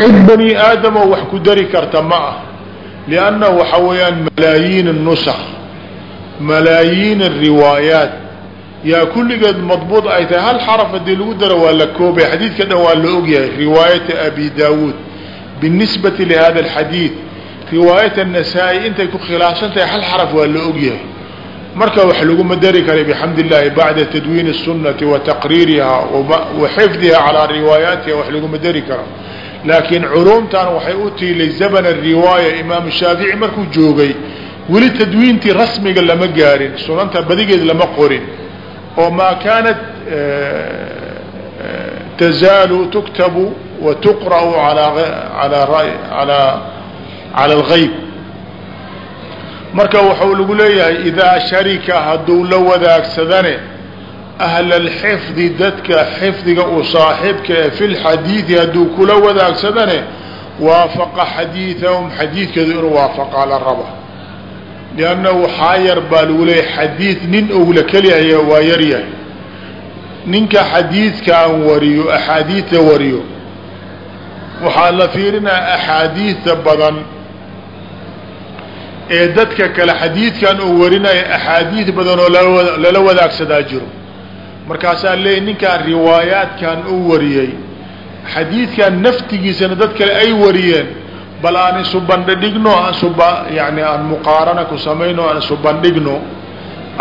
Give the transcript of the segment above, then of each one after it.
cid bani aadamoo wax ku dari karta ma ah. Lianna waxa weeyaan malaayiin nusakh malaayiin riwaayaat yaa kulligeed madbuud ay tahay hal xaraf haddii lagu daro waa la koobay. Xadiidka dhan waa la ogyahay riwaayata abi daawuud. Binisbati lihada alxadiid riwaayat annasaa-i intay ku khilaafsan tahay hal xaraf waa la ogyahay marka wax laguma dari karay bixamd illahi bacda tadwiin الsunati wa taqriiriha wa calaa riwaayaatiha wax laguma dari karo laakiin culumtan waxay u tiilay zaman riwaaya imaam shaafici markuu joogay. Weli tadwiintii rasmiga lama gaarin sunanta badigeed lama qorin. Oo maa kaanat tazaalu tuktabu wa tuqra'u alaa algayb marka waxau lagu leeyahay idaa sharika hadduu la wadaagsadane ahla alxifdi dadka xifdiga uu saaxiibka e fi lxadiidi hadduu kula wadaagsadane waafaqa xadiidahum xadiidkeedu inuu waafaqaa la raba lianna waxaa yar baa lagu leeyahay xadiid nin oula keliyahay waa yaryahay ninka xadiidkaan wariyo axaadiidta wariyo waxaa la fiirinaya axaadiidta badan ee dadka kale xadiidkan uu warinaya axaadiid badan oo lala wadaagsadaa jiro markaasaa leeyay ninkaan riwaayaadkan uu wariyey xadiidkan naftigiisana dad kale ay wariyeen bal aan isu bandhigno aan suba yani aan muqaarana ku samayno aan isu bandhigno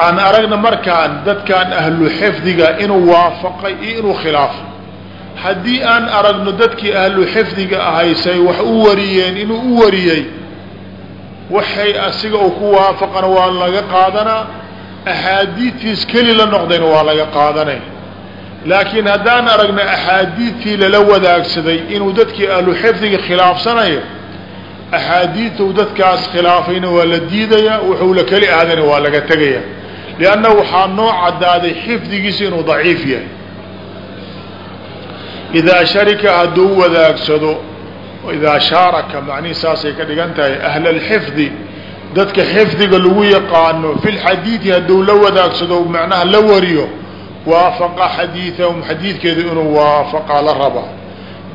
aan aragna markaan dadkan ahlu xifdiga inuu waafaqay iyo inuu khilaafay haddii aan aragno dadkii ahlu xifdiga ahaysay wax u wariyeen inuu u wariyey waxay asiga uu ku waafaqana waa laga qaadanaa axaadiidtiis keli la noqdayna waa laga qaadanay. Laakiin haddaan aragna axaadiidtii lala wadaagsaday inuu dadkii ahlu xifdiga khilaafsanayo axaadiidtuu dadkaas khilaafayna waa la diidayaa wuxuu la keli ahdayna waa laga tegaya. Lianna waxaa noo caddaaday xifdigiisa inuu daciif yahay. Idaa sharika hadduu wadaagsado idaa shaaraka macnihi saasay ka dhigan tahay ahla alxifdi dadka xifdiga lagu yaqaano fi lxadiidi hadduu la wadaagsado macnaha la wariyo waafaqa xadiidahum xadiidkeedu inuu waafaqaa la raba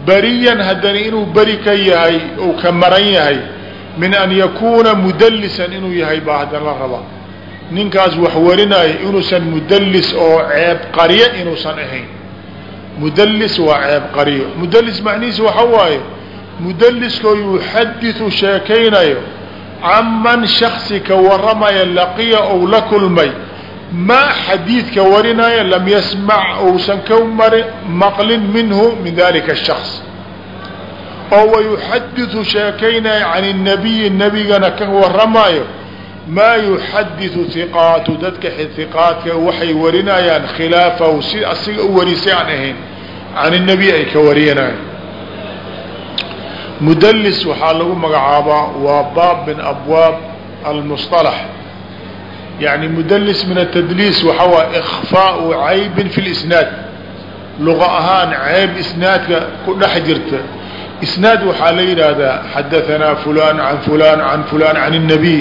beriyan haddana inuu beri ka yahay ou ka maran yahay min an yakuuna mudallisan inuu yahay baa haddana la raba ninkaas wax warinaya inuusan mudallis oo ceeb qaryo inuusan ahayn. Mudallis waa ceeb qaryo mudallis macnihiisa waxa waaye mudalliskoo yuxadiثu sheekaynayo canman shaksi ka waramaya laqiya ou la kulmay maa xadiidka warinaya lam yasmac ousan ka mari maqlin minhu min dalika الshaks oo wayuxadiثu sheekaynaya can الnabiyi nebigana ka waramayo maa yuxadiثu hiqaatu dadka hiqaadka waxay warinayaan khilaafahu si asiga u warisay aan ahayn can الnabiy ay ka warinayan mudlis waxaa lagu magacaabaa waa baab min abwaab almusطalax yani mudlis min atadliis waxa waay ikfaau caybin fi lisnaad luqa ahaan ceyb isnaadka ku dhex jirta isnaad waxaa la yidhaahdaa xadaanaa fulan can fulan can fulan can الnabiy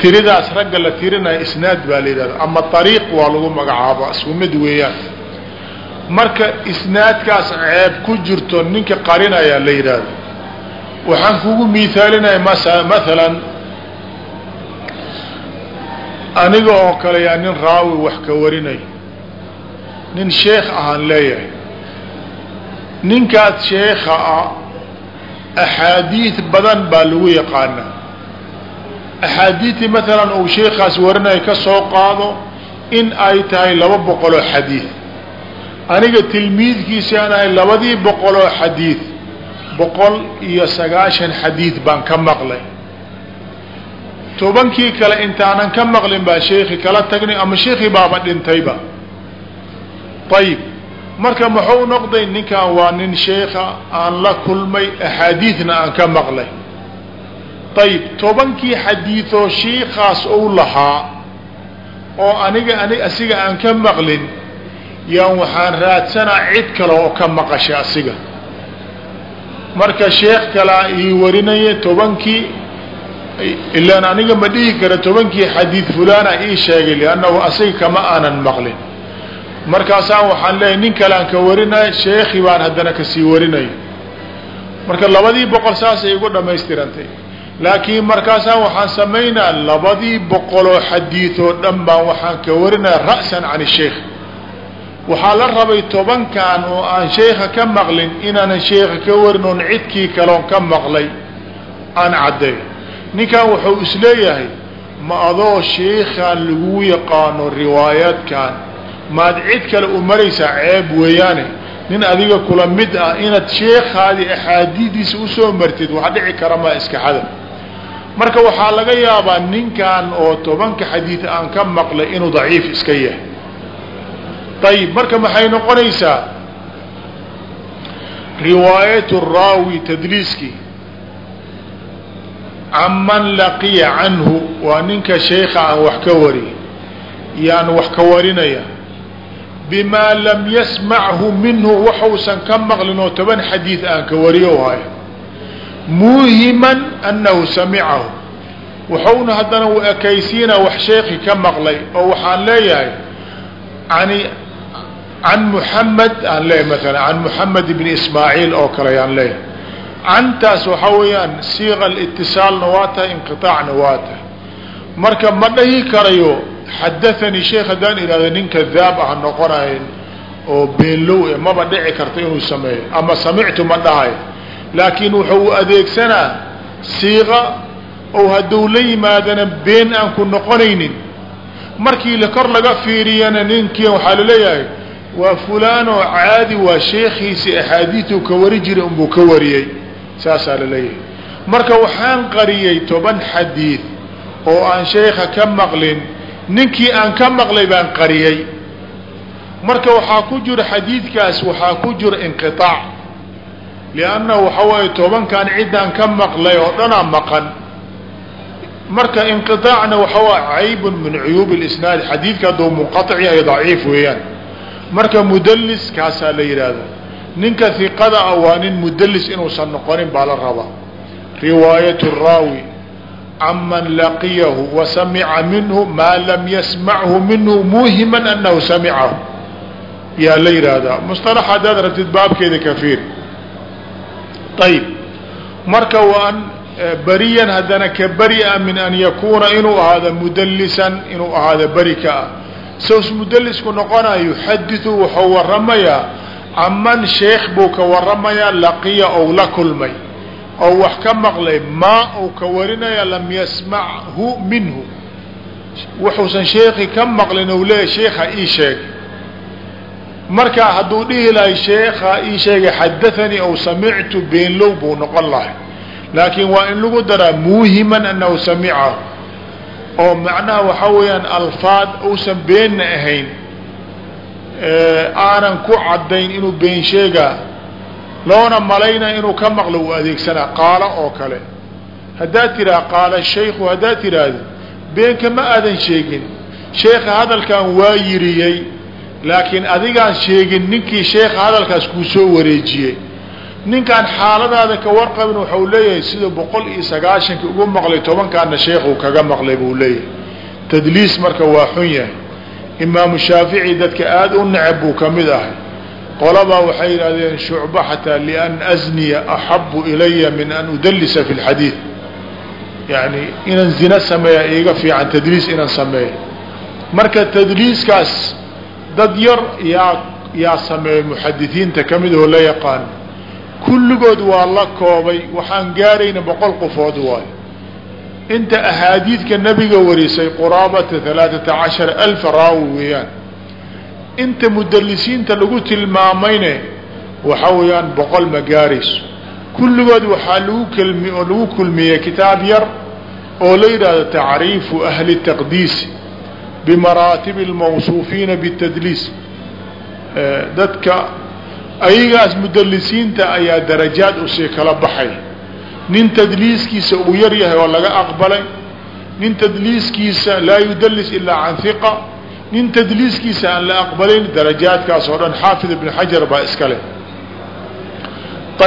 tiridaas ragga la tirinaya isnaad baa la yidhahda ama ariiq waa lagu magacaaba isku mid weeyaan marka isnaadkaas ceeb ku jirto ninka qarinaya la yidhaahdo waxaan kugu miithaalinaya maalan aniga oo kale yaa nin raawi wax ka warinay nin sheekh ahaan leeyahay. Ninkaas sheekha ah axaadiid badan baa lagu yaqaanaa axaadiidtii maalan uu sheekaas warinaya ka soo qaado in ay tahay laba boqoloo xadiid aniga tilmiidkiisi aan ahay labadii boqoloo xadiid boqol iyo sagaashan xadiid baan ka maqlay. Tobankii kale intaanan ka maqlin baa sheekhi kala tagnay ama sheekhi baaba dhintayba. Ayib marka muxuu noqday ninkan waa nin sheekha aan la kulmay axaadiidna aan ka maqlay. Ayib tobankii xadiidoo shiikaas ou lahaa oo aniga ani asiga aan ka maqlin yaan waxaan raadsanaa cid kale oo ka maqashay asiga marka sheekh kalaa ii warinaya tobankii ilaan aniga ma dhihi kara tobankii xadiid fulana ii sheegay liannahu asiga kama aanan maqlin. Markaasaan waxaan leeyahy nin kalean ka warinaya sheekhi baan haddana ka sii warinaya marka labadii boqol saasay igu dhammaystirantay. Laakiin markaasaan waxaan samaynaa labadii boqoloo xadiid oo dhan baan waxaan ka warinaya ra'san can sheikh waxaa la rabay tobankan oo aan sheekha ka maqlin inaanan sheekha ka warin oon cidkii kaloon ka maqlay. Aan cadday ninkan wuxuu is leeyahay ma adoo sheikhaan lagu yaqaano riwaayaadkan maad cid kale u maraysaa ceeb weeyaane. Nin adiga kula mid ah inaad sheekhaadii axaadiidiisa u soo martid wax dhici kara maa iska xada marka waxaa laga yaabaa ninkan oo tobanka xadiid aan ka maqlay inuu daciif iska yahay ayib marka maxay noqonaysaa riwaayat raawi tadliiskii canman laqiya canhu waa ninka sheekha aan wax ka wari yaan wax ka warinaya. Bimaa lam yasmachu minhu waxuusan ka maqlin oo toban xadiid aan ka wariyo hayo muuhiman anahu samicahu wuxuuna haddana u ekaysiina wax sheekhi ka maqlay oo waxaan leeyahay ani can muxamed aan leeyahay maala can muxamed ibni ismaaciil oo kale ayaan leeyahay cantaas waxaa weeyaan siiqa litisaalna waa tahay inqiaacna waa tahay marka ma dhahi karayo xadaanii sheekh haddaan ihahdo nin kadaab ah noqonayn oo beenlow e maba dhici karta inuu sameeyo ama samictu ma dhahay laakiin wuxuu adeegsanaa siiqa oo hadduu la yimaadana been aan ku noqonaynin markii kor laga fiiriyana ninkii waxaa la leeyahay waa fulaan oo caadi waa sheekhiisii axaadiiu ka wari jiray unbuu ka wariyey saasaa la leeyahay marka waxaan qariyey toban xadiid oo aan sheekha ka maqlin ninkii aan ka maqlay baan qariyey. Marka waxaa ku jira xadiidkaas waxaa ku jira inqiaac liannahu waxa waaye tobankan ciddaan ka maqlay oo dhanaa maqan. Marka inqiaacna waxa waa caybun min cuyuub lisnaad xadiidka hadduu munqaic yahay daciif weeyaan marka mudlis kaasaa la yidhaahda ninka hiqada ah waa nin mudlis inuusan noqonin baa la rabaa riwaayat raawi canman laqiyahu wa samica minhu maa lam yasmachu minhu muuhiman anahu samicahu. Yaa la yidhaahdaa musطalax haddaad rabtid baabkeeda kafiir. Ayb marka waan beriyan haddana ka beri-a min an yakuuna inuu ahaado mudalisan inuu ahaado beri ka ah sos mudalisku noqonaya yuxadiثu wuxuu waramayaa caman sheekh buu ka waramayaa laqiya ou la kulmay oo wax ka maqlay maa ou ka warinaya lam yasmachu minhu. Wuxuusan sheekhi ka maqlin ou leeyahy sheekha ii sheeg. Marka hadduu dhihi lahay sheekha ii sheegay xadaanii ou samictu beenlow buu noqon lahay. Laakiin waa in lagu daraa muuhiman anahu samicahu oo macnaha waxaa weeyaan alfaad uusan beenna ahayn aanan ku caddayn inuu been sheegaa loona malayna inuu ka maqlo uu adeegsanaa qaalo oo kale. Haddaad tidhaha qaala shaykhu haddaad tidhaahdo beenka ma aadan sheegin. Sheekha hadalkan waa yiriyey laakiin adigaan sheegin ninkii sheekha hadalkaas kuu soo wareejiyey ninkaan xaaladaada ka warqabin waxau leeyahay sida boqol iyo sagaashanka ugu maqlay tobankaana sheekhu kaga maqlay buu leeyahay. Tadliis marka waa xun yahay. Imaamu shaafici dadka aada u necab buu ka mid ahay. Qolabaa waxay yidhahdeen shucba xataa lian azniya axabu ilaya min an udallisa fi lxadiid yani inaan zina sameeya iiga fiican tadliis inaan sameeyo. Marka tadliiskaas dad yar yaa yaa sameeyey muxadisiinta ka mid oo la yaqaano kulligood waa la koobay waxaan gaarayna boqol qofood waayo inta ahaadiidka nabiga warisay quraabata alaaata cashara alfa raawi weeyaan. Inta mudalisiinta lagu tilmaamayne waxa weeyaan boqol ma gaarayso. Kulligood waxaa lagu kelmi oo lagu kulmiyey kitaab yar oo la yidhaahdo tacriifu ahli taqdiisi bimaraatibi almawsuufiina bitadliis dadka ayagaas mudalisiinta ayaa darajaad u sii kala baxay. Nin tadliiskiisa uu yar yahay oo laga aqbalay. Nin tadliiskiisa laa yudalis ilaa can hiqa nin tadliiskiisa aan la aqbalayn darajaadkaas oo dhan xaafid ibn xajar baa iska leh.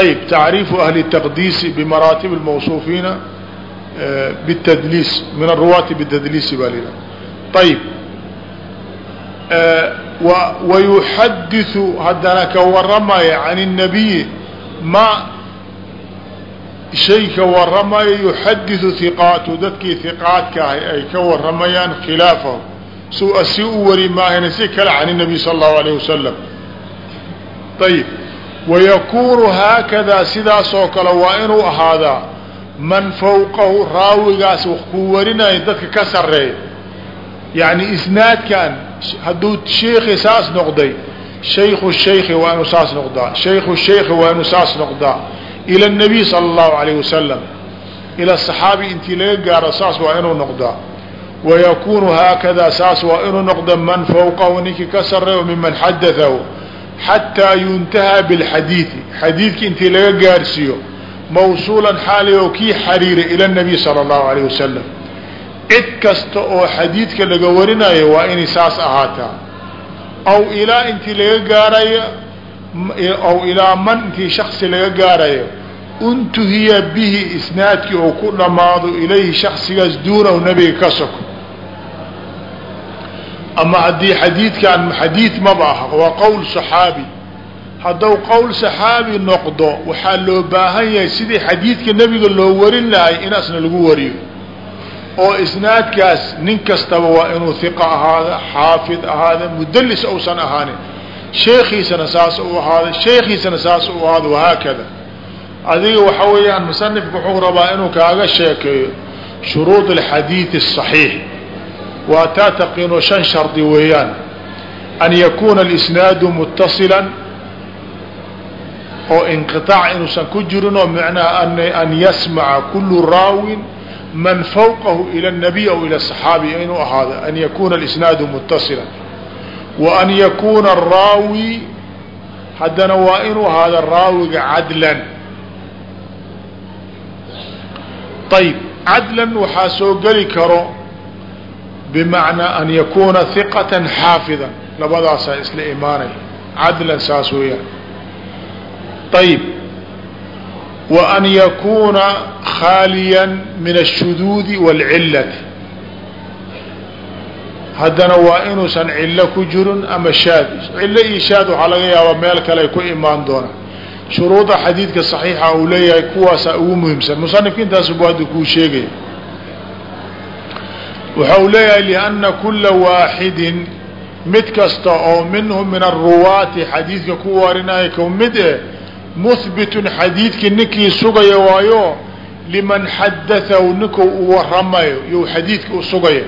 Ayb tacriifu ahli taqdiisi bimaraatib lmawsuufiina bitadliis min aruwaati bitadliisi baa liha ayb wayuxadiثu haddana ka waramaya can الnabiyi ma shayka waramayo yuxadiثu hiqaatu dadkii hiqaadka ahay ay ka waramayaan khilaafahu su si u wari maahayna si kale can الnabiy salى الlahu عalيه wasalam ayib wayakuunu haakadaa sidaasoo kale waa inuu ahaadaa man fawqahu raawigaas kuu warinaya dadka ka sareeya yani isnaadkan hadduu sheikhi saas noqday shayku shaykhi waa inuu saas noqdaa shayku shaykhi waa inuu saas noqdaa ila الnabiy salى الlahu عalيه wasalam ila صaxaabi intii laga gaaro saas waa inuu noqdaa wayakuunu haakadaa saas waa inuu noqda man fawqahu ninkii ka sareeyo miman xadaahu xataa yuntahaa bilxadiidi xadiidki intii laga gaarsiiyo mawsuulan xaali oo kii xariiray ila nabiy sala allahu alayh wasalam cid kasta oo xadiidka laga warinayo waa inay saas ahaataa. Aw ilaa intii laga gaarayo aw ilaa man intii shaksi laga gaarayo untuhiya bihi isnaadkii oo ku dhammaado ilayhi shaksigaas duunahu nabiga ka soko ama haddii xadiidkan xadiid maba aha waa qowl saxaabi. Hadduu qowl saxaabi noqdo waxaa loo baahan yahay sidii xadiidka nebiga loo warin lahay in asna lagu wariyo oo isnaadkaas nin kastaba waa inuu iqa ahaada xaafid ahaada mudalis uusan ahaanin. Sheekiisana saas u ahaada sheekiisana saas u ahaada wahaakada adiga waxa weeyaan musanifka wuxuu rabaa inuu kaaga sheekeeyo shuruud alxadiidi asaxiix waa taa shan shardi weeyaan. An yakuuna alisnaadu muttasilan oo inqiaac inuusan ku jirin oo micnaha an yasmaca kullu raawin man fawqahu ilى الnabiy aw ilى الصaxaabi inuu ahaado an yakuna alisnaadu mutasila wa an yakuuna araawi haddana waa inuu ahaado raawiga cadlan ayb cadlan waxaa soo geli karo bimacnaa an yakuuna hiqatan xaafidan labadaasaa isla imaanaya cadlan saas weeyaan ayib wa an yakuuna khaaliyan min ashuduudi wاlcilati haddana waa inuusan cillo ku jirin ama shaad. Cillo iyo shaad waxaa laga yaabaa meel kale ay ku imaan doonaan. Shuruuda xadiidka صaxiixa uu leeyahay kuwaasaa ugu muhiimsan. Musanifka intaas bu hadda kuu sheegaya. Wuxau leeyahay lianna kula waaxidin mid kasta oo minhum min aruwaati xadiidka ku warinaya ka mid eh muhbitun xadiidkii ninkii sugaya waayo liman xadatahu ninkuu u waramayo you xadiidka u sugaya.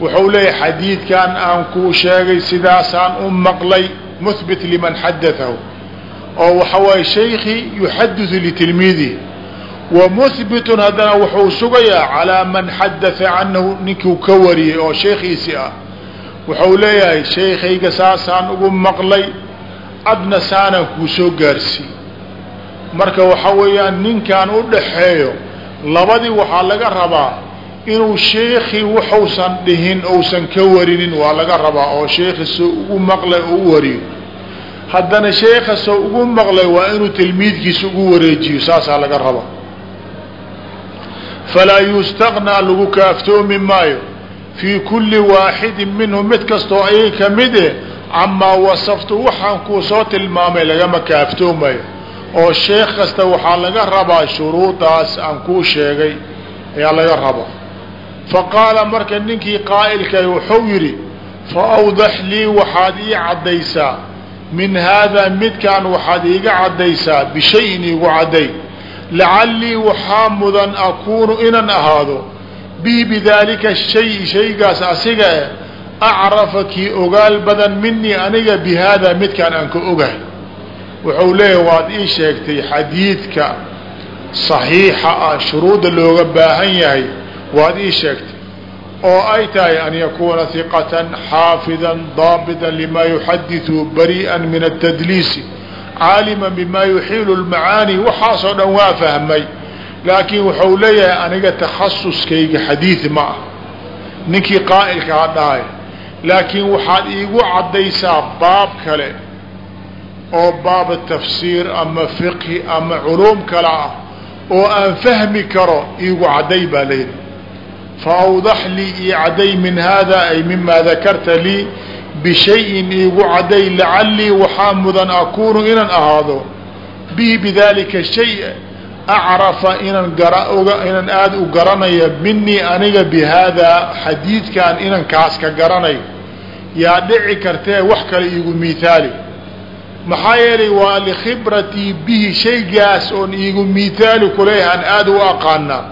Wuxuu leeyahay xadiidkan aan kuu sheegay sidaasaan u maqlay muhbit liman xadatahu oo waxa waaye shaykii yuxadiثu litilmiidihi wamuhbitun haddana wuxuu sugayaa calaa man xadatha canhu ninkuu ka wariyey oo sheekhiisii ah. Wuxuu leeyahay sheekayga saasaan ugu maqlay adna saanaan kuu soo gaarsiiy marka waxa weeyaan ninkaan u dhaxeeyo labadii waxaa laga rabaa inuu sheekii wuxuusan dhihin ousan ka warinin waa laga rabaa oo sheekhi soo ugu maqlay oo u wariyo. Haddana sheekha soo ugu maqlay waa inuu tilmiidkiisa ugu wareejiyo saasaa laga rabaa. Falaa yustaqnaa lagu kaaftoomi maayo. Fii kulli waaxidin minhum mid kastoo ayay ka mid eh camaa wasaftu waxaan kuu soo tilmaamay lagama kaaftoomayo oo sheekh kasta waxaa laga rabaa shuruudaas aan kuu sheegay ayaa laga rabaa fa qaala marka ninkii qaa'ilkay wuxuu yidhi fa awdax lii waxaad ii caddaysaa. Min haadaa midkaan waxaad iiga caddaysaa bishayin iigu cadday. Lacallii waxaa mudan akuunu inaan ahaado. Bihi bidaalika shay shaygaas asiga e acrafa kii ogaal badan minii aniga bi haadaa midkaan aan ka ogahay wuxuu leeyahay waad ii sheegtay xadiidka saxiixa ah shuruudda looga baahan yahay waad ii sheegtay oo ay tahay an yakuuna hiqatan xaafidan daabitan lima yuxadiثu bari'an min atadliisi caalima bima yuxiilu lmacaani waxaasoo dhan waa fahmay laakiin wuxuu leeyahay aniga takhasuskayga xadiid ma ah ninkii qaa'ilkaa dhahay laakiin waxaad iigu caddaysaa baab kale oo baaba tafsiir ama fiqhi ama culuum kale ah oo aan fahmi karo iigu cadday baa layidhi fa awdax lii ii cadday min hada ay mima dakarta lii bishayin iigu cadday lacallii waxaa mudan akuunu inaan ahaado. Bihi bidaalika shay acrafa inaan inaan aada u garanayo minii aniga bi haadaa xadiidkan inan kaas ka garanayo yaa dhici kartee wax kale iigu mihaali maxaa yeelay waa likhibratii bihi shaygaas oon iigu mihaali kuleeyahan aada u aqaanaa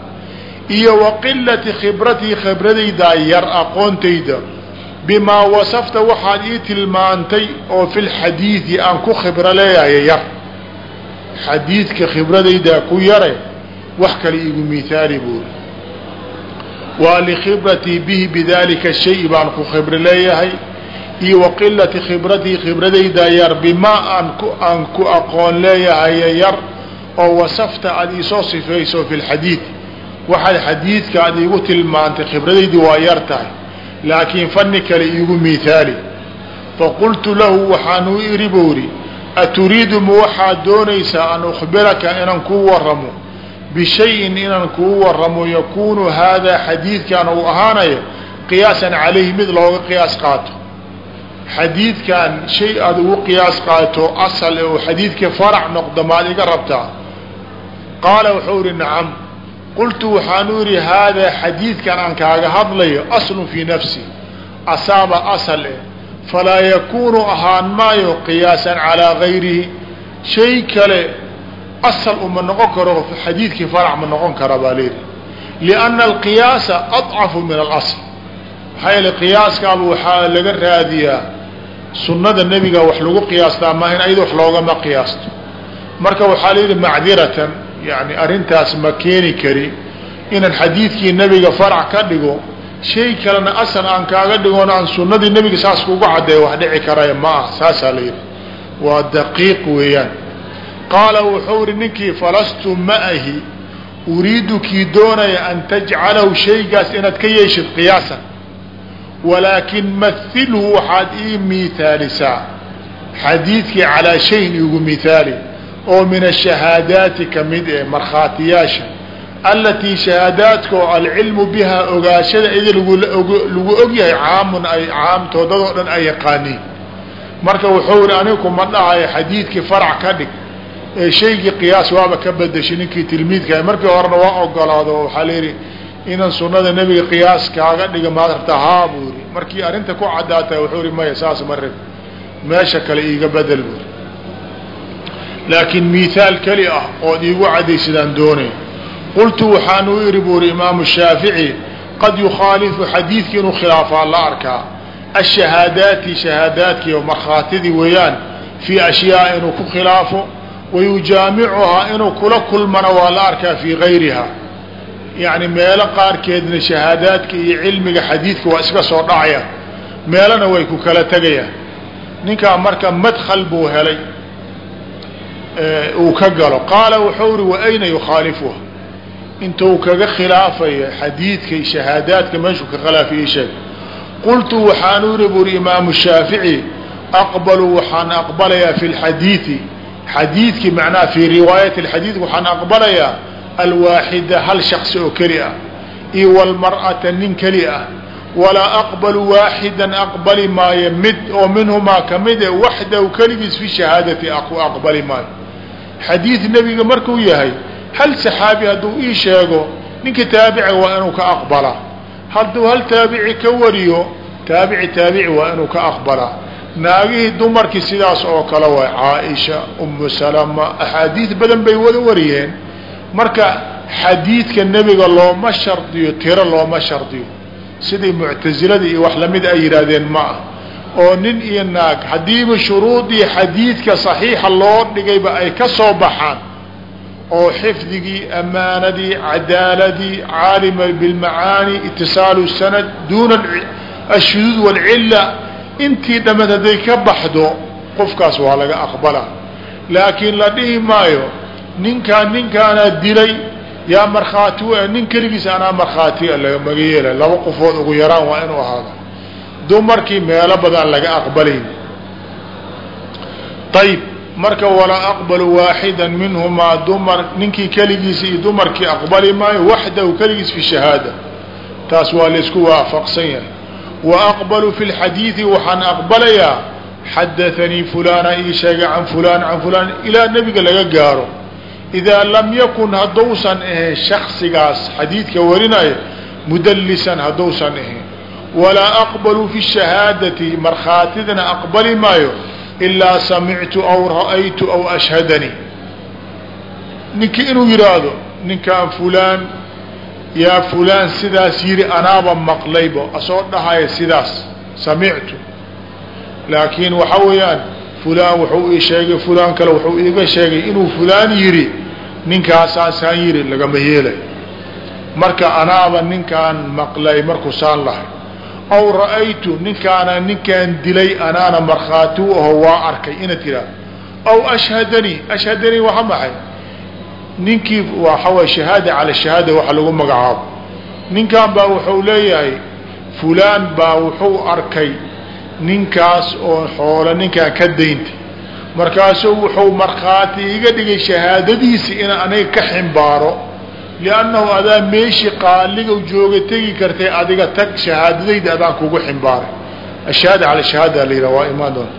iyo wa qilati khibratii khibradaydaa yar aqoontayda bimaa wasafta waxaad ii tilmaantay oo fi lxadiidi aan ku khibro leeyahay yar xadiidka khibradaydaa ku yare wax kale iigu mihaali buuri waa likhibratii bihi bidalika shay baan ku khibro leeyahay iyo wa qilati khibratii khibradaydaa yar bimaa aan ku aqoon leeyahay yar oo wasafta aada iisoo sifayso fi lxadiid waxaad xadiidka aad iigu tilmaantay khibradaydii waa yar tahay laakiin fani kale iigu mihaali faqultu lahu waxaanu iri buuri aturiidu ma waxaad doonaysaa an ukhbiraka inaan kuu waramo bishayin inaan kuu waramo yakuunu haadaa xadiidkan uu ahaanayo qiyaasan calayhi mid looga qiyaas qaato xadiidkan shay aada ugu qiyaas qaato asal oo xadiidka farac noqda maad iga rabtaa qaala wuxuu ihi nacam qultu waxaanu idhi haadaa xadiidkan aan kaaga hadlayo aslun fii nafsi asaaba asal eh falaa yakuunu ahaan maayo qiyaasan calaa gayrihi shay kale asal uma noqon karo xadiidkii farac ma noqon kara baa leehi lianna alqiyaasa adcafu min alasl maxaa yeele qiyaaskaaba waxaa laga raadiyaa sunnada nebiga wax lagu qiyaastaa maaha ayada wax loogama qiyaasto marka waxaa la yidhi macdiratan yani arrintaas ma keeni kari inaan xadiidkii nebiga farac ka dhigo shay kalena asal aan kaaga dhigoon aan sunnadii nebiga saas kugu caddeeya wax dhici karaya ma ah saasaa la yidhi. Waa daqiiq weeyaan. Qaala wuxuu ihi ninkii falastu ma ahi uriidu kii doonaya an tajcalahu shaygaas inaad ka yeeshid qiyaasan. Walaakin mahilhu waxaad ii miihaalisaa xadiidkii calaa shayin igu mihaali oo min ashahaadaati ka mid ee markhaatiyaasha alatii shahaadaadka oo alcilmu bihaa ogaashada ida lagu ogyahay caamun ay caamtoodadoo dhan ay yaqaaniin. Marka wuxuu ihi anigu ma dhahayo xadiidkii farac ka dhig ee shaygii qiyaas waaba ka bedeshay ninkii tilmiidka markii horena waa ogolaado waxaa layidhi inaan sunada nebiga qiyaas kaaga dhiga maad rabtaa haa buu yihi markii arrinta ku caddaatay wuxuu ihi maya saas ma rab meesha kale iiga bedel buuri laakiin mihaal keli ah ood iigu cadaysadaan doonay qultu waxaan u ihi buuri imaamu shaafici qad yukhaalifu xadiidkii inuu khilaafaa la arkaa. Ashahaadaati shahaadaadkii oo markhaatidii weeyaan fii ashyaa inuu ku khilaafo wayujaamicuhaa inuu kula kulmana waa la arkaa fii gayriha yacni meelo qaarkeedna shahaadaadka iyo cilmiga xadiidka waa iska soo dhacaya. Meelona way ku kala tegayaan ninkaa marka madkhal buu helay uu ka galo. Qaala wuxuu uri wa ayna yukhaalifuha intuu kaga khilaafayo xadiidka shahaadaadka meeshuu ka khilaafiya sheeg. Qultu waxaanu iri buri imaamu shaafici aqbalu waxaan aqbalayaa fi lxadiidi xadiidkii macnaha fii riwaayati alxadiid waxaan aqbalayaa alwaaxida hal shaksi oo keli ah iyo walmar'ata nin keli ah. Walaa aqbalu waaxidan aqbali maayo mid oo minhumaa ka mid e waxdahu keligiis fi shahaadati aqbali maayo. Xadiid nebiga markuu yahay hal saxaabi hadduu ii sheego ninka taabica waa inuu ka aqbalaa hadduu hal taabici ka wariyo taabici taabici waa inuu ka aqbalaa naagihii dumarkii sidaas oo kale waay caaisha umu salama axaadiid badan bay wada wariyeen. Marka xadiidka nebiga looma shardiyo tiro looma shardiyo. Sidii muctasilada iyo wax la mid ay yidhaahdeen ma ah. Oo nin iyo naag haddiiba shuruudii xadiidka saxiixa loo dhigayba ay ka soo baxaan oo xifdigii amaanadii cadaaladii caalima bilmacaani itisaalu sanad duuna ashuduud walcilla intii dhammeed hadday ka baxdo qofkaas waa laga aqbalaa laakiin la dhihi maayo ninkaan ninkaanaa dilay yaa markhaati nin keligiis anaa markhaati lagamaga yeela laba qofood ugu yaraan waa inuu ahaado. Dumarkii meelo badan laga aqbalayn ayb marka walaa aqbalu waaxida minhumaa dumar ninkii keligiisa iyo dumarkii aqbali maayo waxdahu keligiis fi shahaada. Taas waa laysku waafaqsan yahay. Wa aqbalu fi lxadiidi waxaan aqbalayaa xadaanii fulaana ii sheegay can fulaan can fulaan ilaa nebiga laga gaaro. Idaa lam yakun haddousan ahayn shaksigaas xadiidka warinaya mudallisan haddousan ahayn walaa aqbalu fi shahaadati markhaatidana aqbali maayo ilaa samictu aw ra'aytu aw ashhadanii ninkii inuu yidhaahdo ninkaan fulaan yaa fulaan sidaas yidhi anaaba maqlaybo asoo dhahaya sidaas samictu laakiin waxa weeyaan fulaan wuxuu ii sheegay fulaan kale wuxuu iiga sheegay inuu fulaan yidhi ninkaasaasaan yidhi lagama yeelay marka anaaba ninkaan maqlay markuu saan lahay aw ra'aytu ninkaana ninkaan dilay anaana markhaati u aho waa arkay ina tiraa aw ashhadanii ashhadanii waxa maxay? Ninkii waxaway shahaada cala shahaada waxa lagu magacaabo. Ninkan baa wuxuu leeyahay fulaan baa wuxuu arkay ninkaas oo xoolo ninkaan ka dayntay markaasuu wuxuu markhaati iga dhigay shahaadadiisi in aniga ka ximbaaro liannahu adaa meeshii qaaliga jooga tegi kartay adiga tag shahaadadayda adaan kugu ximbaaray ashahaada cala shahaada la yidhaha waa imaan doonta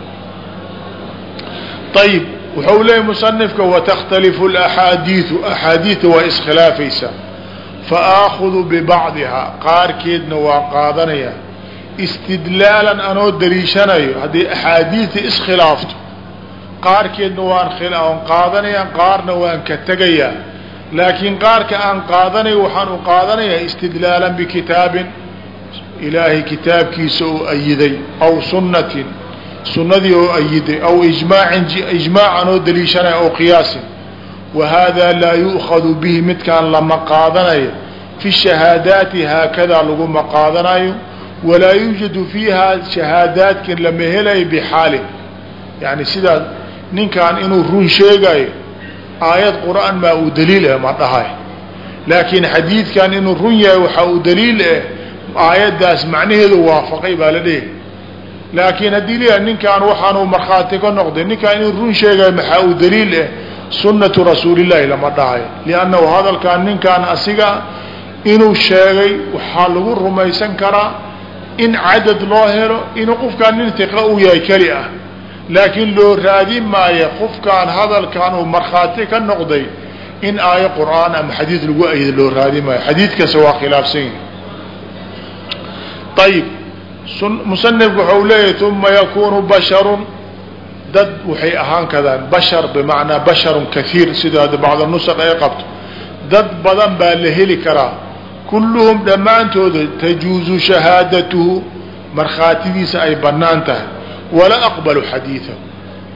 ayib wuxuu leeyahy musanifka watakhtalifu alaxaadiidu axaadiidta waa iskhilaafaysaa fa aakhudu bibacdihaa qaarkeedna waa qaadanaya istidlaalan anoo daliishanayo haddii axaadiidta iskhilaafto qaarkeedna waan qaadanaya qaarna waan ka tegayaa laakiin qaarka aan qaadanayo waxaan u qaadanayaa istidlaalan bikitaabin. Ilaahay kitaabkiisa oo ayiday aw sunnatin sunadii oo ayiday aw ijmaacin ijmaacan oo daliishanaya aw qiyaasin. Wa haadaa laa yu'khadu bihi midkaan lama qaadanayo fi shahaadaati haakadaa laguma qaadanayo walaa yuujadu fiiha shahaadaadkin lama helayo bixaalin. Yani sidaas ninkaan inuu run sheegayo aayad qur'aan maa uu daliil eh ma dhahay. Laakiin xadiidkan inuu run yahay waxaa uu daliil eh aayaddaas macnaheedu waafaqay baa la leeyahay laakiin haddii leeyahay ninkaan waxaanuu markhaati ka noqday ninkaan inuu run sheegayo maxaa uu daliil eh? Sunnatu rasuulillahi lama dhahayo liannahu hadalkaan ninkaan asiga inuu sheegay waxaa lagu rumaysan karaa in cadad loo helo inuu qofkaan nin tiqa uu yahay keli ah laakiin loo raadin maayo qofkaan hadalkan uu markhaati ka noqday in aayo qur'aan ama xadiid lagu ayda loo raadin maayo. Xadiidkasta waa khilaafsan yahi ayib musanifku waxau leeyahay uma yakunu basharun. Dad waxay ahaan kadaan bashar bimacnaa basharun kaiir sida bacda nusaq ay qabto. Dad badan baa la heli karaa. Kulluhum dhammaantooda tajuuzu shahaadatuhu. Markhaatidiisa ay bannaan tahay wala aqbalu xadiidahu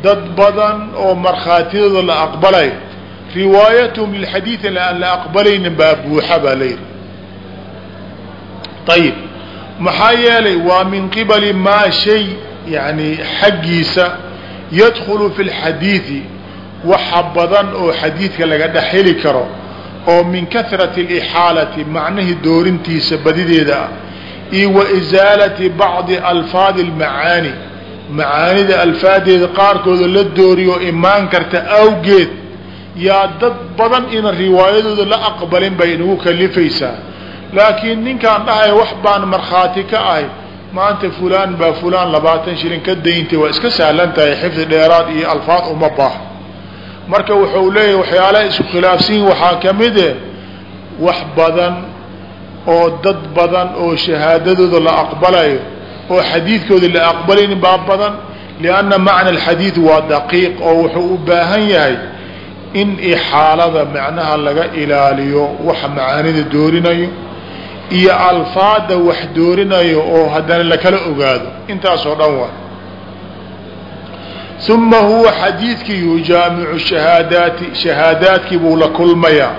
dad badan oo markhaatidooda la aqbalayo riwaayatuhum lilxadiid aan la aqbalaynin baa buuxa baa layidhi ayib maxaa yeelay waa min qibali maa shay yani xaggiisa yadkhulu fi lxadiidi waxa badan oo xadiidka laga dhex heli karo oo min kahrati alixaalati macnihii doorintiisa badideeda ah iyo wa isaalati bacdi alfaadi almacaani macaanida alfaadeeda qaarkooda la dooriyo imaan karta awgeed yaa dad badan ina riwaayadooda la aqbalin bay inagu kalifaysaa. Laakiin ninkaan dhahaya wax baan markhaati ka ahay maanta fulaan baa fulaan labaatan shilin ka dayntay waa iska sahlan tahay xifdi dheeraad iyo alfaad uma baaha marka wuxuu leeyahay waxyaalaha isku khilaafsanyihin waxaa ka mid e wax badan oo dad badan oo shahaadadooda la aqbalayo oo xadiidkooda la aqbalaynin baa badan lianna macna alxadiid waa daqiiq oo wuxuu u baahan yahay in ixaalada macnaha laga ilaaliyo waxa macaanida doorinayo iyo alfaada wax doorinayo oo haddana lakala ogaado. Intaasoo dhan waa. Uma huwa xadiidkii yujaamicu shahaadaati shahaadaadkii buu la kulmayaa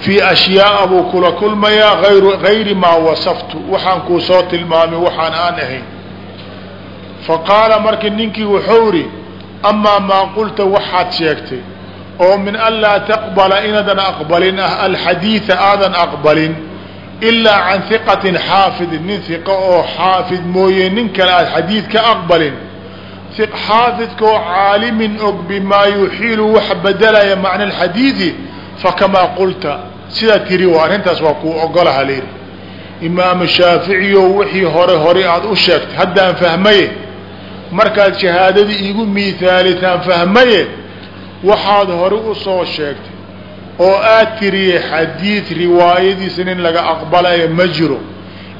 fii ashyaaa buu kula kulmayaa gayri maa wasaftu waxaan kuu soo tilmaamay waxaan aan ahayn fa qaala marka ninkii wuxuu idhi amaa maa qulta waxaad sheegtay oo min an laa taqbala inaadan aqbalin ah alxadiida aadan aqbalin ilaa can hiqatin xaafidin nin hiqo oo xaafid mooye nin kale aad xadiid ka aqbalin xaafidkaoo caalimin og bimaa yuxiilu wax bedelaya macna alxadiidi fakamaa qulta sidaa tiri waa arrintaas waa kuu ogolaha layidhi imaamu shaaficiyo wixii hore hore aada u sheegtay haddaan fahmaye markaad shahaadadii iigu miihaalitaan fahmaye waxaad hore u soo sheegtay. Oo aad tiriyey xadiid riwaayadiisa nin laga aqbalayo ma jiro.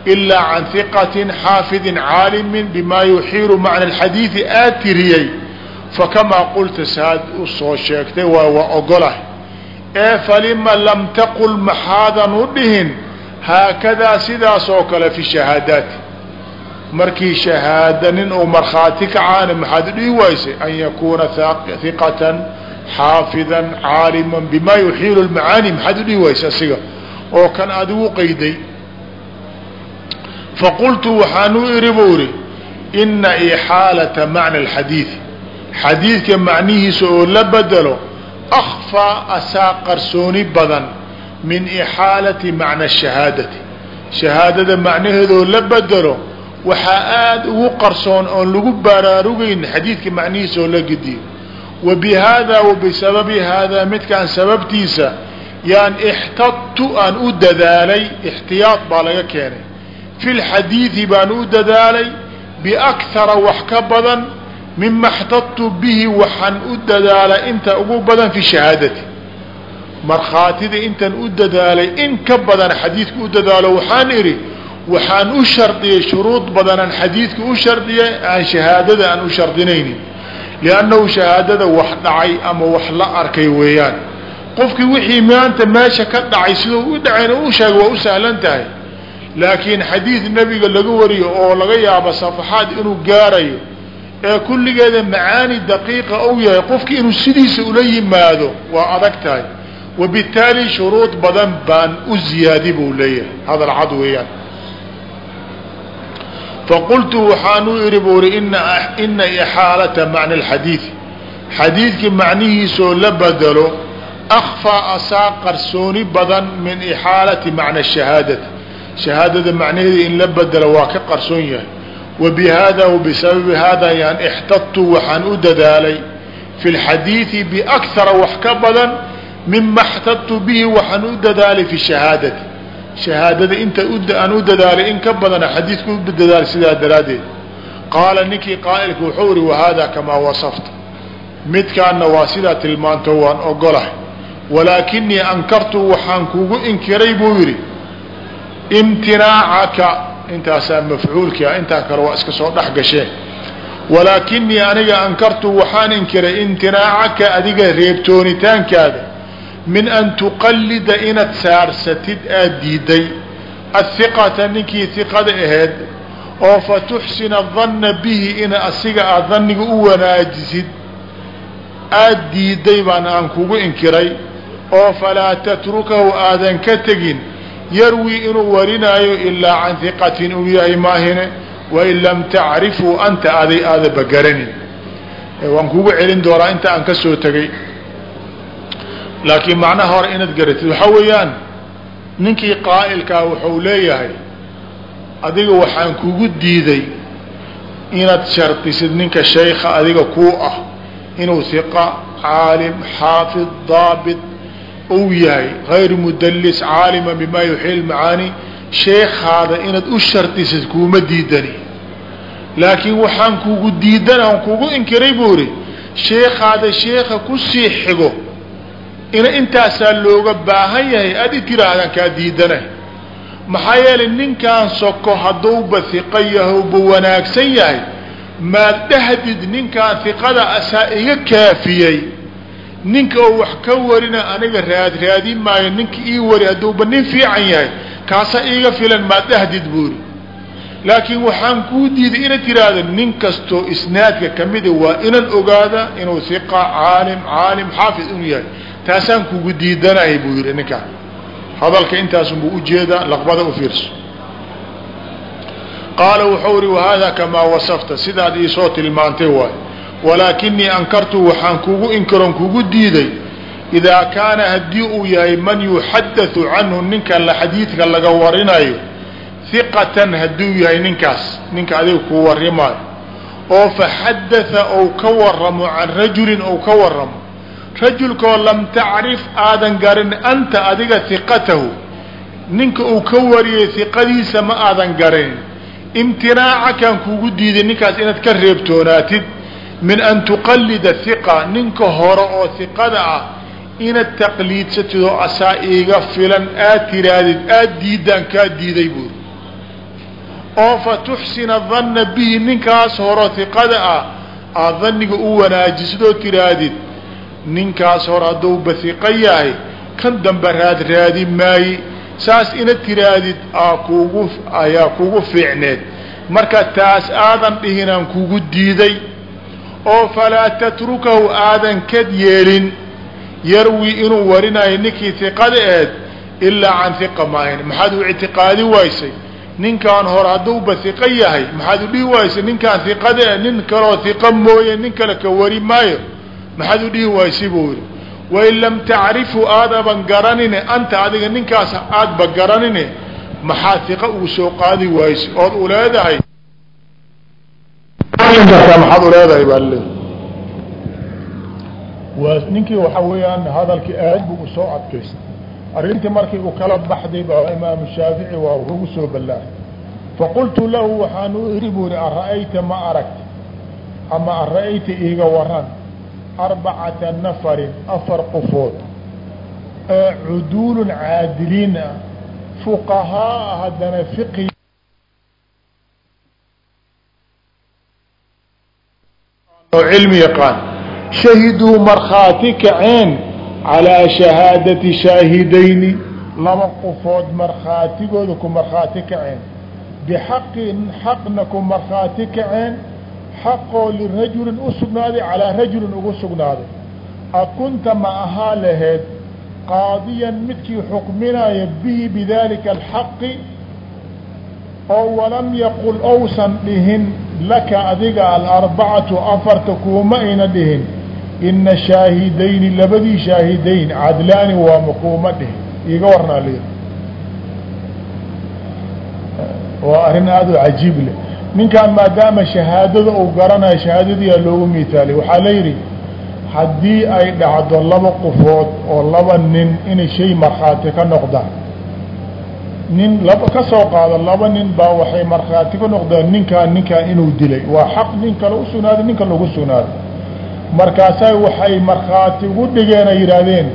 Ilaa can hiqatin xaafidin caalimin bimaa yuxiilu macna alxadiidi aad tiriyey. Fakamaa qulta saad u soo sheegtay waa waa ogolah ee falima lam taqul maxaadan u dhihin haakadaa sidaas oo kale fi shahaadaati. Markii shahaada nin uu markhaati kacaana maxaad dhihi waysay an yakuuna hiqatan xaafidan caaliman bimaa yuxiilu lmacaani maxaad udhihi waysay asiga oo kan adigu qayday faqultu waxaan u iri buu ihi ina ixaalata macna alxadiidi xadiidka macnihiisa oo la bedelo akfaa asaa qarsooni badan min ixaalati macna shahaadati shahaadada macnaheedoo la bedelo waxaa aada ugu qarsoon oon lagu baraarugayn xadiidka macnihiisa oo la gediyo wa bi wa bisababi haadaa midkaan sababtiisa yaan ixtadtu aan u dadaalay ixtiyaad baa laga keenay fi lxadiidi baan u dadaalay biakhara wax ka badan mima اxtadtu bihi waxaan u dadaalay inta ugu badan fi shahaadati markhaatida intan u dadaalay in ka badan xadiidka u dadaalo waxaan idhi waxaan u shardiyey shuruud badanaan xadiidka u shardiyay aan shahaadada aan u shardinaynin liannahu shahaadada wax dhacay ama wax la arkay weeyaan qofkii wixii maanta meesha ka dhacay siduu u dhacayna u sheegay waa u sahlan tahay laakiin xadiid nebiga laga wariyo oo laga yaabo safaxaad inuu gaarayo ee kulligeeda macaani daqiiqa ou yahay qofkii inuu sidiisa ula yimaado waa adag tahay. Wabittaali shuruud badan baan u ziyaadi buu leeyahay. Hadal cad weeyaan. Faqultu waxaan u idhi buu ihi ina ixaalata macna alxadiidi xadiidkii macnihiisoo la bedelo akfaa asaa qarsooni badan min ixaalati macna shahaadati. Shahaadada macnaheeda in la bedelo waa ka qarsoon yahay wa bi hada yaan ixtadtu waxaan u dadaalay fi lxadiidi biakhara wax ka badan mima اxtadtu bihi waxaan u dadaalay fi shahaadati. Shahaadada inta aan u dadaalay in ka badana xadiidku u dadaalay sidaa daraaddeed. Qaala ninkii qaa'ilka wuxuu ihi wahada kamaa wasafta midkaanna waa sidaa tilmaanto waan ogolahay walaakinii ankartu waxaan kugu inkiray buu yidhi imtinaacaka intaasaa mafcuulkii ah intaa kale waa iska soo dhex gasheen walaakinii aniga ankartu waxaan inkiray imtinaacaka adiga reebtoonitaankaada min an tuqallida inaad saarsatid aad diiday. Athiqata ninkii hiqada aheyd oo fa tuxsina adanna bihi ina asiga aad danniga u wanaajisid. Aad diiday baan aan kugu inkiray oo falaa tatrukahu aadan ka tegin yarwi inuu warinaayo ilaa can hiqatin uu yahay maahine wain lam tacrifuu anta aday aadaba garanin waan kugu celin doonaa inta aan ka soo tegay. Laakiin macnaha hore inaad garatid waxaa weeyaan ninkii qaa'ilkaa wuxuu leeyahay adiga waxaan kugu diiday inaad shardisid ninka shaykha adiga kuu ah inuu hiqa caalim xaafid daabit uu yahay hayr mudallis caalima bimaa yuxil macaani. Sheekhaada inaad u shardisid kuuma diidani. Laakiin waxaan kugu diidan aan kugu inkiray buu ihi sheekhaada sheekha ku sii xigo. Ina intaasaa looga baahan yahay aad i tiraahdaan kaa diidanay. Maxaa yeelay ninkaan soko hadduuba hiqo yahowba wanaagsan yahay maad dhahdid ninkaan hiqada asaa iga kaafiyey ninka oo wax ka warina aniga raad raadin maayo ninka ii wari hadduuba nin fiican yahay kaasa iiga filan maad dhahdid buuri. Laakiin waxaan kuu diiday inaad tiraahdo nin kastoo isnaadka kamida waa inan ogaada inuu hiqa caalim caalim xaafid inuu yahay. Taasaan kugu diidanahay buu yidhi ninkaan hadalka intaasunbuu u jeedaa laqbada u fiirso. Qaala wuxuu ihi wahada kamaa wasafta? Sidaad iisoo tilmaantay waay walaakinii ankartu waxaan kugu inkaroon kugu diiday idaa kaana haddii uu yahay man yuxadathu canhu ninka xadiidka laga warinayo hiqatan hadduu yahay ninkaas ninka adiga kuu warimaayo oo faxadatha ou ka waramo can rajulin ou ka waramo rajulkoo lam tacrif aadan garin anta adiga hiqatahu ninka uu ka wariyay hiqadiisa ma aadan garanin imtinaacakan kugu diiday ninkaas inaad ka reebtoonaatid min an tuqallida hiqa ninka hore oo hiqada ah inaad taqliidsatidoo asaa iiga filan aad tiraadid aad diidaan kaa diiday buuri. Oo fa tuxsina danna bihi ninkaas horo hiqada ah aad daniga u wanaajisidoo tiraadid ninkaas hore hadduu bahiqa yahay kan dambe raad raadi maaye saas ina tiraadid aa kuugu ayaa kugu fiicneed. Marka taas aadan dhihinaan kugu diiday oo falaa tatrukahu aadan kad yeelin yarwi inuu warinayo ninkii hiqada eed ilaa can hiqa maahin maxaad u ictiqaadi waysay? Ninkaan hore hadduuba hiqo yahay maxaad u dhihi waysay ninkaan hiqada e nin kaloo hiqa mooye nin kale ka wari maayo? Maxaad u dhihi waysay buu yidhi. Wain lam tacrifu aadaban garanine anta adiga ninkaas aadba garanine maxaa hiqa ugu soo qaadi waysay? Ood u leedahay maxaad u leedahay baa leedahay waa ninkii waxaa weeyaan hadalkii aad buu u soo adkaystay. Arrintii markii uu kala baxday baa imaamu shaafici waa ugu soo ballaaray faqultu lahu waxaan u iri bu ihi ara'ayta ma aragta ama ara'ayta iiga waran arbacata nafarin afar qofood. Ee cuduulun caadiliin ah fuqahaa haddana fiqi oo cilmi yaqaan. Shahiduu markhaati kaceen calaa shahaadati shaahidayni. Laba qofood markhaatigooda ku markhaati kaceen. Bixaqin xaqna ku markhaati kaceen xaqoo lirajulin u sugnaaday calaa rajulin ugu sugnaaday. A kunta ma ahaa laheed qaadiyan midkii xukminaya bihi bidalika alxaqi oo walam yaqul ousan dhihin laka adiga alarbacatu afarta kuuma ayna dhihin. Ina shaahidayni labadii shaahidayn cadlaani waama kuuma dhihin. Iiga warnaa li waa arrin aada u cajiib leh. Ninkan maadaama shahaadada uu garanayo shahaadadiyaa loogu miitaalay waxaa la yidhi haddii ay dhacdo laba qofood oo laba nin inay shay markhaati ka noqdaan nin laba ka soo qaado laba nin baa waxay markhaati ka noqdaan ninkaan ninkaan inuu dilay. Waa xaq nin kale u sugnaaday nin kale ugu sugnaaday. Markaasaa waxay markhaati ugu dhigeen ay yidhaahdeen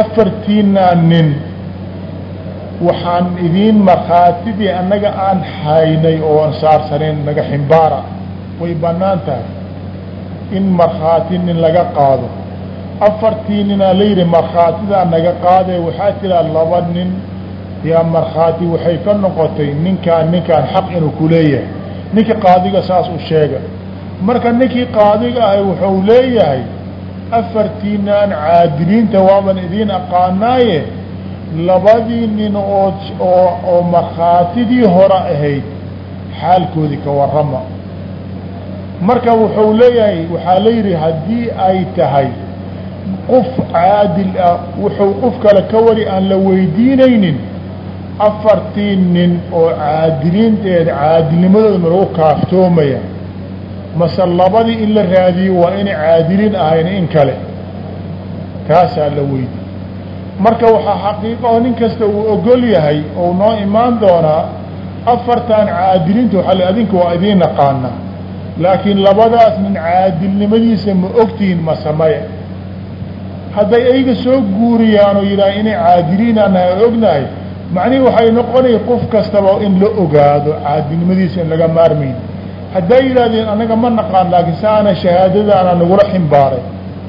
afartiinaa nin waxaan idiin markhaatidii annaga aan haynay oo aan saarsanayn naga ximbaara. Way bannaan tahay. In markhaati nin laga qaado. Afartii ninaa la yidhi markhaatidaa naga qaadee waxaa tiraa laba nin yaa markhaati waxay ka noqotay ninkaan ninkaan xaq inuu ku leeyahay. Ninkii qaadiga saas u sheega. Marka ninkii qaadiga ahay wuxuu leeyahay afartiinaan caadiliinta waaban idiin aqaanaaye? Labadii nin oo oo oo markhaatidii hore ahayd xaalkoodii ka warrama. Marka wuxuu leeyahay waxaa la yidhi haddii ay tahay qof caadil ah wuxuu qof kale ka wari aan la weydiinaynin afartii nin oo caadiliinteeda caadilnimadooda ma lagu kaaftoomaya. Mase labadii in la raadiyo waa inay caadiliin ahayn in kale. Taasaa la weydiye marka waxaa xaqiiqaho nin kasta uu ogol yahay ou noo imaan doonaa afartan caadiliinta waaa adinka waa idiin naqaanaa. Laakiin labadaas nin caadilnimadiisa ma ogtihiin ma samaya hadday ayga soo guuriyaan oo yidhaha inay caadiliinaan ognahay macnihi waxay noqonaya qof kastaba in la ogaado caadilnimadiisa in laga maarmayn hadday yidhahdeen annaga ma naqaan laakiin saana shahaadadaana nagula ximbaaray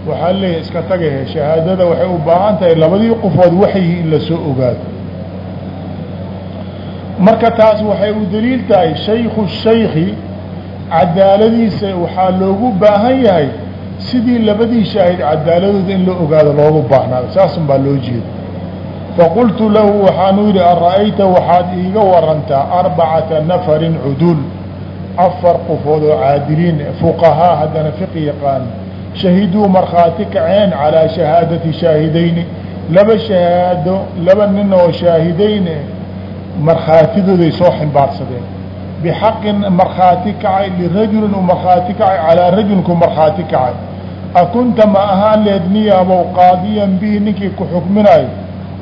waxaa leeyahay iska tagahe shahaadada waxay u baahan tahay labadii qofood waxyihi in la soo ogaado. Marka taas waxay u daliil tahay shayku shayki cadaaladiisa waxaa loogu baahan yahay sidii labadii shaahid cadaaladooda in la ogaado loogu baahnaado. Saasun baa loo jeeda faqultu lahu waxaanu yidhi ara'ayta waxaad iiga warantaa arbacata nafarin cudul afar qofood oo caadiliin fuqahaa haddana fiqi yaqaan shahiduu markhaati kaceen calaa shahaadati shaahidayni laba shahaado laba nin oo shaahidayn markhaatidooday soo ximbaarsadeen bixaqin markhaati kacay lirajulin uu markhaati kacay calaa rajulinku markhaati kacay akunta ma ahaan leed niyaabow qaadiyan bihi ninkii ku xukminayo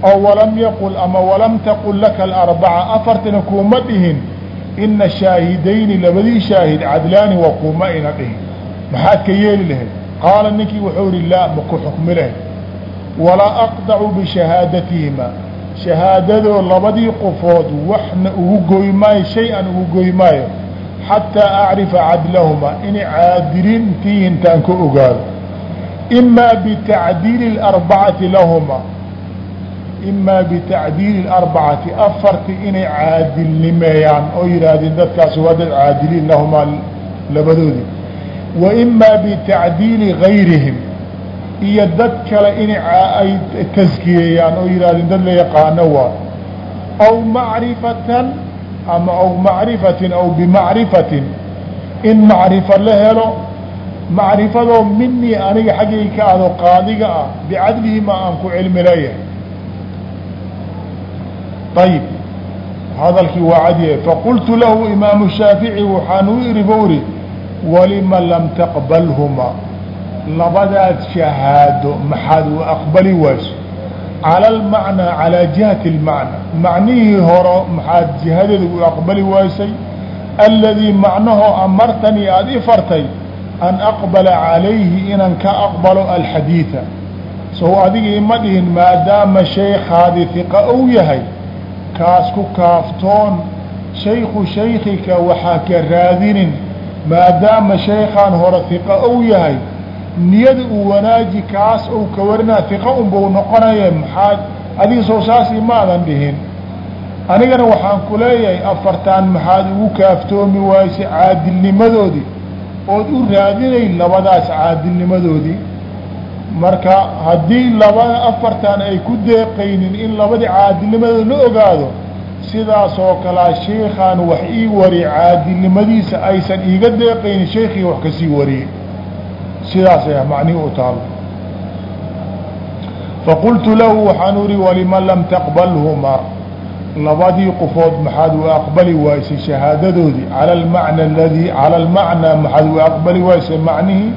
oo walam yaqul ama walam taqul laka alarbaca afartina kuuma dhihin ina shaahidayni labadii shaahid cadlaani waa kuuma ina dhihin maxaad ka yeeli lahayd qaala ninkii wuxuu ihi laa maku xukmi lahayd walaa aqdacu bishahaadatihima shahaadadoo labadii qofood waxna ugu goy maayo shay-an ugu goy maayo xataa acrifa cadlahuma inay caadiliin intii intaan ka ogaado imaa bitacdiili اlarbacati lahuma imaa bitacdiili اlarbacati afarti inay caadilnimeeyaan oo yidhaahdeen dadkaasi waa dad caadiliin lahumaa labadoodii wa imaa bitacdiili gayrihim iyo dad kale inay ay taskiyeeyaan oo yidhahdeen dad la yaqaano waa aw macrifatan ama aw macrifatin aw bimacrifatin in macrifo la helo macrifadoo minii aniga xaggay ka ahdo qaadiga ah bicadlihima aan ku cilmi leeyahay ayib hadalkii waa cadyahay faqultu lahu imaamu shaafici waxaan u iri buri walima lam taqbalhuma labadaad shahaado maxaad u aqbali wayso cala almacnaa calaa jihati اlmacna macnihii horo maxaad jihadeeda u aqbali waysay aladii macnahoo amartanii aada i fartay an aqbala calayhi inaan ka aqbalo alxadiida sow adiga ima dhihin maadaama shaykhaadi hiqa ou yahay kaas ku kaaftoon shaykhu shaykika waxaa ka raadinin maadaama shaykhaan hore hiqa ou yahay niyada uu wanaaji kaas ou ka warinaa hiqa unbau noqonaya maxaad adiga sow saas imaadan dhihin. Anigana waxaan ku leeyahay afartaan maxaad ugu kaaftoomi waayse caadilnimadoodii ood u raadinay labadaas caadilnimadoodii marka haddii labada afartan ay ku deeqaynin in labadii caadilnimadooda la ogaado sidaas oo kalea sheikhaan wax ii wari caadilnimadiisa aysan iiga deeqaynin sheekii wax ka sii wariyey sidaas ayaa macnihi u taalo faqultu lahu waxaan uri waliman lam taqbalhuma labadii qofood maxaad u aqbali waysay shahaadadoodii ala almacna aladii cala almacnaa maxaad u aqbali waysay macnihii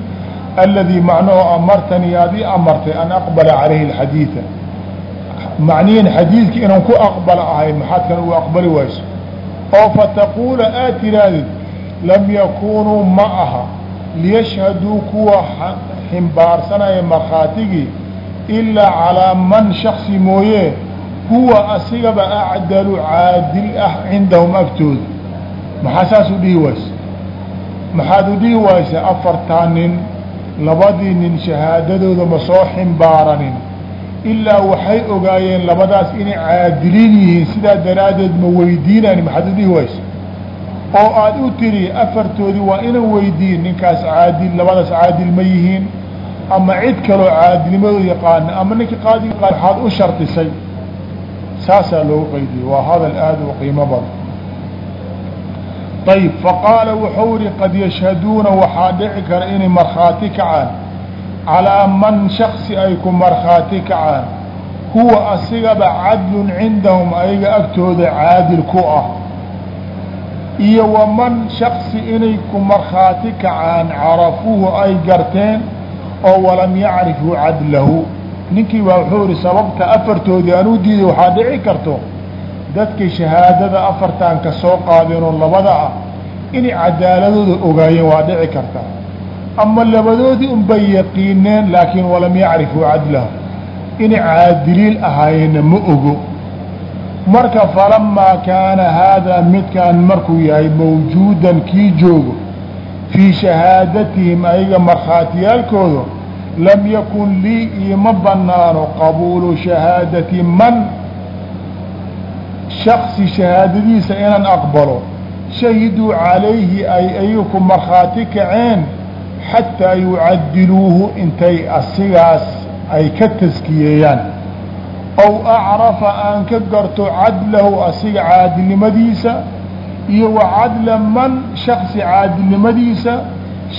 aladii macnaho amartanii aad i amartay an aqbala calayhi alxadiida macnihin xadiidki inaan ku aqbala ahay maxaad kan u aqbali wayso oo fataquula aad tihaahdid lam yakunuu ma aha liyashhaduu kuwa ximbaarsanaya markhaatigii ilaa calaa man shaksi mooye huwa asigaba acdalu caadil ah cindahum agtooda maxaa saas u dhihi waysa maxaad u dhihi waysa afartaa nin labadii nin shahaadadooda ma soo ximbaaranin ilaa waxay ogaayeen labadaas inay caadiliin yihiin. Sidaa daraaddeed ma weydiinayn dhihi waysa oo aad u tiri afartoodii waa inan weydiin ninkaas caadil labadaas caadil ma yihiin. Ama cid kaloo caadilnimadooda yaqaana ama ninkii qaadi waxaad u shartisay. Saasaa loogu qaydiyey waa hadal aada u qiimo badan ayb faqaala wuxuu ihi qad yashhaduuna waxaa dhici kara inay markhaati kacaan. Calaa man shaksi ay ku markhaati kacaan. Huwa asigaba cadlun cindahum ayaga agtooda caadil ku ah. Iyo waman shaksi inay ku markhaati kacaan carafuuhu ay garteen oo walam yacrifuu cadlahu. Ninkii baa wuxuu ihi sababta afartoodii aan u diiday waxaa dhici karto dadkii shahaadada afartan ka soo qaadeenoo labada ah inay cadaaladooda ogaayeen waa dhici karta. Ama labadoodii unbay yaqiineen laakiin walam yacrifuu cadlahu inay caadiliil ahaayeenna ma ogo. Marka falamaa kaana haadaa midkaan markuu yahay mawjuudan kii joogo fii shahaadatihim ayaga markhaatiyaalkooda lam yakun lii iima banaano qabuulu shahaadati man shaksi shahaadadiisa inaan aqbalo shahiduu calayhi ay ayaga ku markhaati kaceen xataa yucadiluuhu intay asigaas ay ka taskiyeeyaan ow acrafa aan ka garto cadlahu asiga caadilnimadiisa iyo wa cadla man shaksi caadilnimadiisa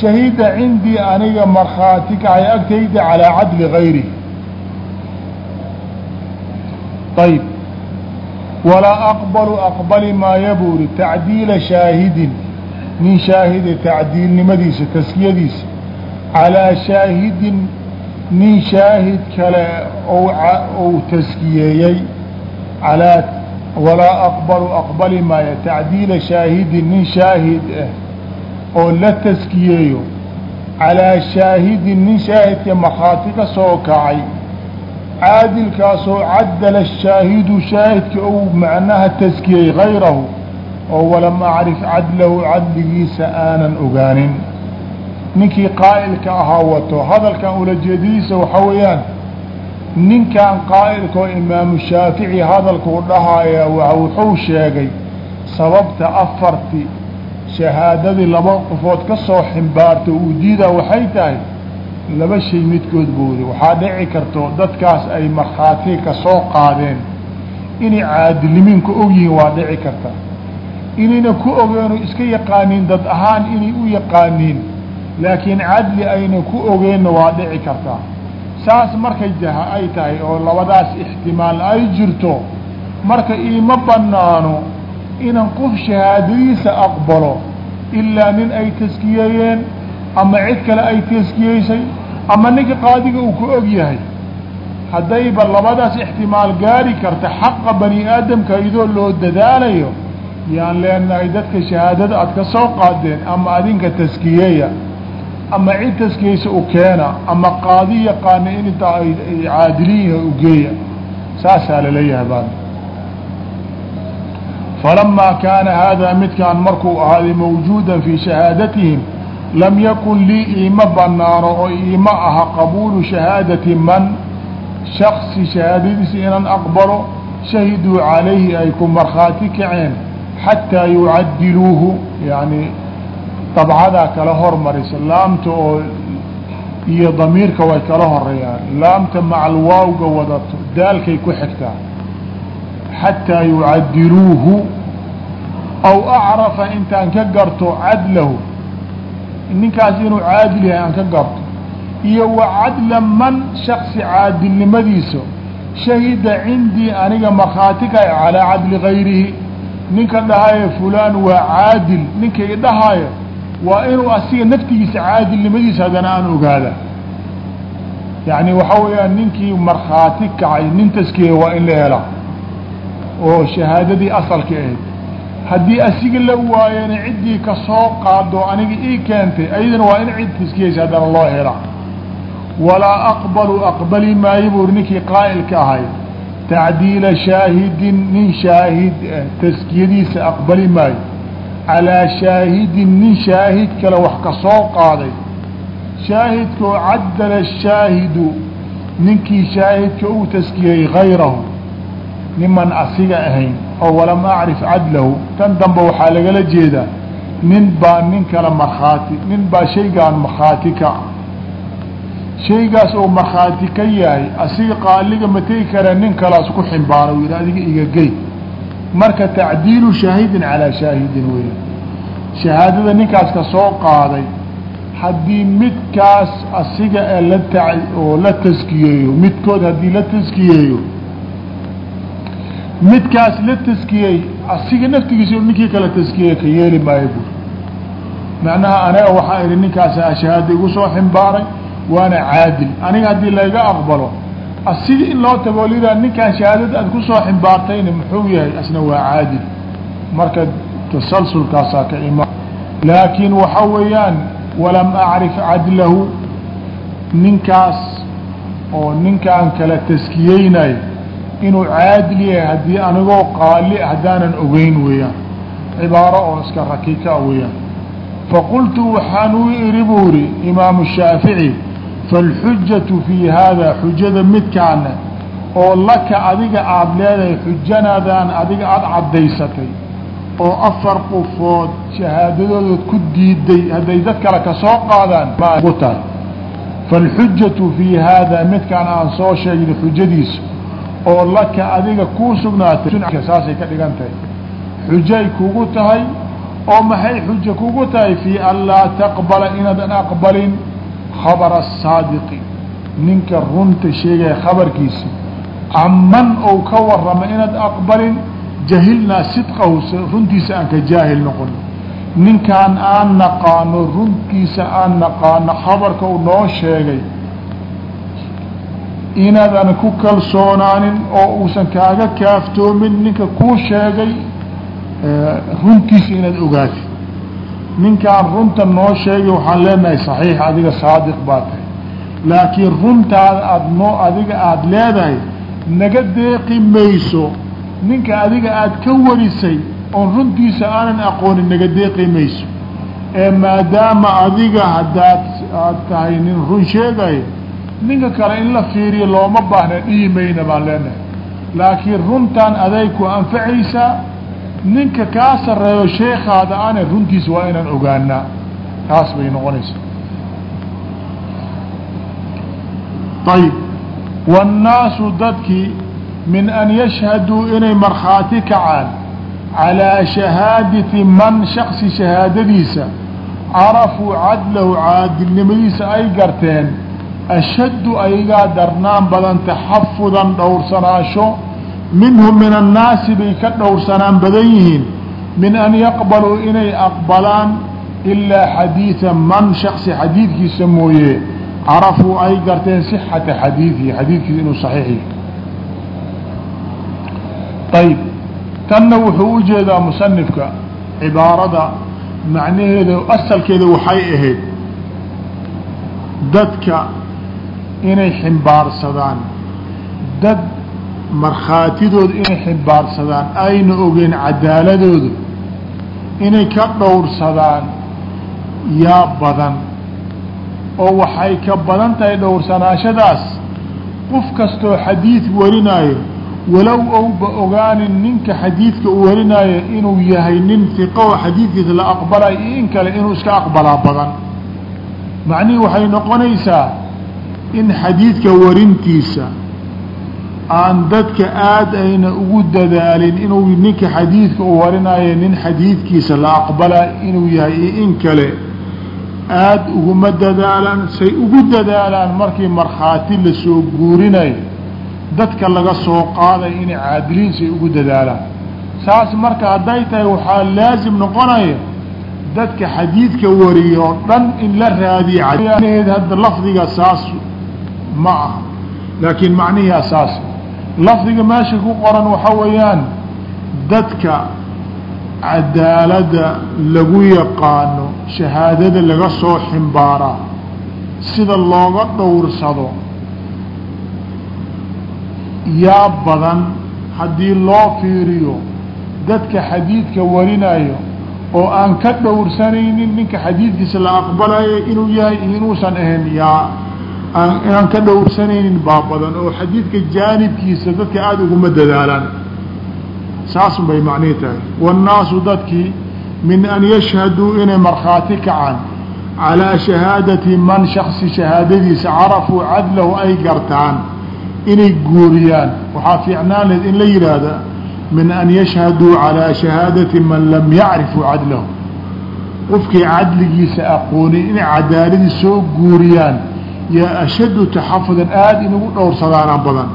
shahida cindii aniga markhaati kacay agtayda calaa cadli gayrihi ayb walaa aqbalu aqbali maaya buu ihi tacdiila shaahidin nin shaahida tacdiilnimadiisa taskiyadiisa calaa shaahidin nin shaahid kale ou taskiyeeyey alaa walaa aqbalu aqbali maaya tacdiila shaahidin nin shaahid ah oo la taskiyeeyo calaa shaahidin nin shaahidka markhaati ka soo kacay caadilkaasoo cadala shaahidu shaahidka ou macnaha taskiyey gayrahu oo walam acrif cadlahu cadligiisa aanan ogaanin ninkii qaa'ilka ahaa wato hadalkan ulajeedadiisa waxaa weeyaan ninkan qaa'ilka oo imaamu shaafici hadalkuu dhahaaya wuxuu sheegay sababta afarti shahaadadii laba qofood ka soo ximbaarta uu diidaa waxay tahay laba shay midkood boodi waxaa dhici karto dadkaas ay markhaati ka soo qaadeen. Inay caadilnimiin ku og yihiin waa dhici karta. Inayna ku ogeeno iska yaqaaniin dad ahaan inay u yaqaaniin. Laakiin cadli ayna ku ogeenna waa dhici kartaa saas markay jaha ay tahay oo labadaas ixtimaal ay jirto marka iima banaano inaan qof shahaadadiisa aqbalo ilaa nin ay taskiyeeyeen ama cid kale ay taskiyeysay ama ninka qaadiga uu ku og yahay. Haddayba labadaas ixtimaal gaari karta xaqa bani aadamka idoo loo dadaalayo yaan leenahay dadka shahaadada aad ka soo qaadeen ama adinka taskiyeeya ama cid taskiyeysa u keena ama qaadi yaqaana in intaa ay caadiliin yahay ugeeya saasaa la leeyahay baa falamaa kaana haadaa midkaan markuu ahaaday mawjuudan fii shahaadatihim lam yakun lii iima banaano oo iima aha qabuulu shahaadati man shaksi shahaadadiisa inaan aqbalo shahiduu calayhi ay ku markhaati kaceen xataa yucadiluuhu yani dabcadaa kala hormarisa laamta oo iyo damiirka way kala horeeyaan laamta macalwaawga wadato daalkay ku xigtaa xataa yucadiluuhu aw acrafa intaan ka garto cadlahu ninkaas inuu caadil yahay aan ka garto iyo wa cadla man shaksi caadilnimadiisa shahida cindii aniga markhaati ka calaa cadli gayrihi ninka dhahaayo fulaan waa caadil. Ninka i dhahaayo waa inuu asiga naftigiisa caadilnimadiisa haddana aan ogaada. Yani waxaa weeyaan ninkii markhaati kacay nin taskiya waa in la helaa oo shahaadadii asalka ahayd haddii asiga la waayana ciddii ka soo qaado aniga ii keentay ayadana waa in cid taskiyaysa haddana loo helaa walaa aqbalu aqbali maayo buuri ninkii qaa'ilka ahay. Tacdiila shaahidin nin shaahid taskiyadiisa aqbali maayo calaa shaahidin nin shaahid kale wax ka soo qaaday. Shaahidkoo cadala shaahidu ninkii shaahidka uu taskiyey gayrahu niman asiga ahayn oo walam acrif cadlahu tan dambe waxaa lagala jeedaa nin baa nin kale markhaati nin baa shaygaan markhaati ka. Shaygaas oo markhaati ka yahay asiga qaaliga ma tegi kara nin kalaas ku ximbaara yidhi adiga igagey marka tacdiilu shaahidin calaa shaahidin weya shahaadada ninkaas ka soo qaaday haddii midkaas asiga oo la taskiyeeyo midkood haddii la taskiyeeyo midkaas la taskiyey asiga naftigiisa ninkii kala taskiyey ka yeeli maayo bur macnaha anaga waxaa idhi ninkaasa shahaada igu soo ximbaaray waana caadil. Aniga haddii layga aqbalo asiga in loo tago lidaa ninkaan shahaadada aad ku soo ximbaartayna muxuu yahay asna waa caadil. Marka tasalsulkaasaa ka ima. Laakiin waxa weeyaan walam acrif cadlahu ninkaas oo ninkaan kala taskiyeynay inuu caadil yahay haddii anigoo qaali haddaanan ogeyn weeyaan. Cibaaro oo iska rakika weeyaan. Faqultu waxaan u iri buu iri imaamu shaafici faalxujatu fii haada xujada midkaana oo laka adiga aada leedahay xujanadaan adiga aada caddaysatay oo afar qofood shahaadadoodood ku diiday hadday dad kale ka soo qaadaan tahay. Faalxujatu fii haada midkaan aan soo sheegin xujadiisa oo laka adiga kuu sugnaatay. Saasay ka dhigan tahay xujay kugu tahay oo maxay xujo kugu tahay? Fii an laa taqbala inaadan aqbalin khabara asaadiqi ninka runta sheegaya khabarkiisa caman ou ka warama inaad aqbalin jahilnaa sidqahu runtiisa aan ka jaahil noqon. Ninkaan aan naqaano runtiisa aan naqaano khabarka u noo sheegay inaadan ku kalsoonaanin oo uusan kaaga kaaftoomin ninka kuu sheegay runtiisa inaad ogaatid. Ninkaan runta noo sheegay waxaan leenahay saxiix adiga saadiq baa tahay. Laakiin runtaada aada noo adiga aada leedahay naga deeqi mayso. Ninka adiga aada ka warisay oon runtiisa aanan aqoonin naga deeqi mayso. Ee maadaama adiga haddaad aad tahay nin run sheegayo ninka kale in la fiiriyo looma baahna dhihi mayna baan leenahay. Laakiin runtaan aday ku anfacaysaa ninka kaa sarreeyo sheekaada ane runtiisa waa inaan ogaanaa taas bay noqonaysaa ayib wاnnaasu dadkii min an yashhaduu inay markhaati kacaan calىa shahaadati man shaksi shahaadadiisa carafuu cadlahu caadilnimadiisa ay garteen ashaddu ayagaa darnaan badan taxafudan dhowrsanaasho minhum min annaasi bay ka dhowrsanaan badan yihiin min an yaqbaluu inay aqbalaan ilaa xadiida man shaksi xadiidkiisa mooye carafuu ay garteen sixata xadiidihi xadiidkiisa inuu saxiix yahay ayb tanna wuxuu u jeedaa musanifka cibaarada macnaheeda asalkeeda waxay ahayd dadka inay ximbaarsadaan dad markhaatidooda inay ximbaarsadaan ayna ogeen cadaaladooda inay ka dhowrsadaan yaa badan oo waxay ka badan tahay dhowrsanaashadaas. Qof kastoo xadiid warinaayo walow owba ogaanin ninka xadiidka u warinaayo inuu yahay nin hiqo oo xadiidkiisa la aqbalayo iyo in kale inuu iska aqbalaa badan. Macnihii waxay noqonaysaa in xadiidka warintiisa aan dadka aad ayna ugu dadaalin inuu ninka xadiidka u warinayo nin xadiidkiisa la aqbalaa inuu yahay iyo in kale aada uguma dadaalaan say ugu dadaalaan markii markhaati la soo guurinayo dadka laga soo qaaday inay caadiliin say ugu dadaalaan. Saas marka hadday tahay waxaa laasim noqonaya dadka xadiidka wariyo oo dhan in la raadiyo hadda lafdiga saas ma aha. Laakiin macnihii asaas lafdiga meesha ku qoran waxa weeyaan dadka cadaalada lagu yaqaano shahaadada laga soo ximbaaraa sida looga dhowrsado yaa badan haddii loo fiiriyo dadka xadiidka warinayo oo aan ka dhowrsanaynin ninka xadiidkiisa la aqbalayo inuu yahay iyo inuusan ahayn yaa aan inaan ka dhowrsanaynin baa badan oo xadiidka jaanibkiisa dadka aada uguma dadaalaan. Saasun bay macnihi tahay. Waannaasu dadkii min an yashhaduu inay markhaati kacaan calaa shahaadati man shaksi shahaadadiisa carafuu cadlahu ay gartaan inay guuriyaan. Waxaa fiicnaan laheyd in la yidhaahda min an yashhaduu calaa shahaadati man lam yacrifuu cadlahu. Qofkii cadligiisa aqoonin inay cadaaladii soo guuriyaan yaa ashaddu taxafudan aada inugu dhowrsadaana badan.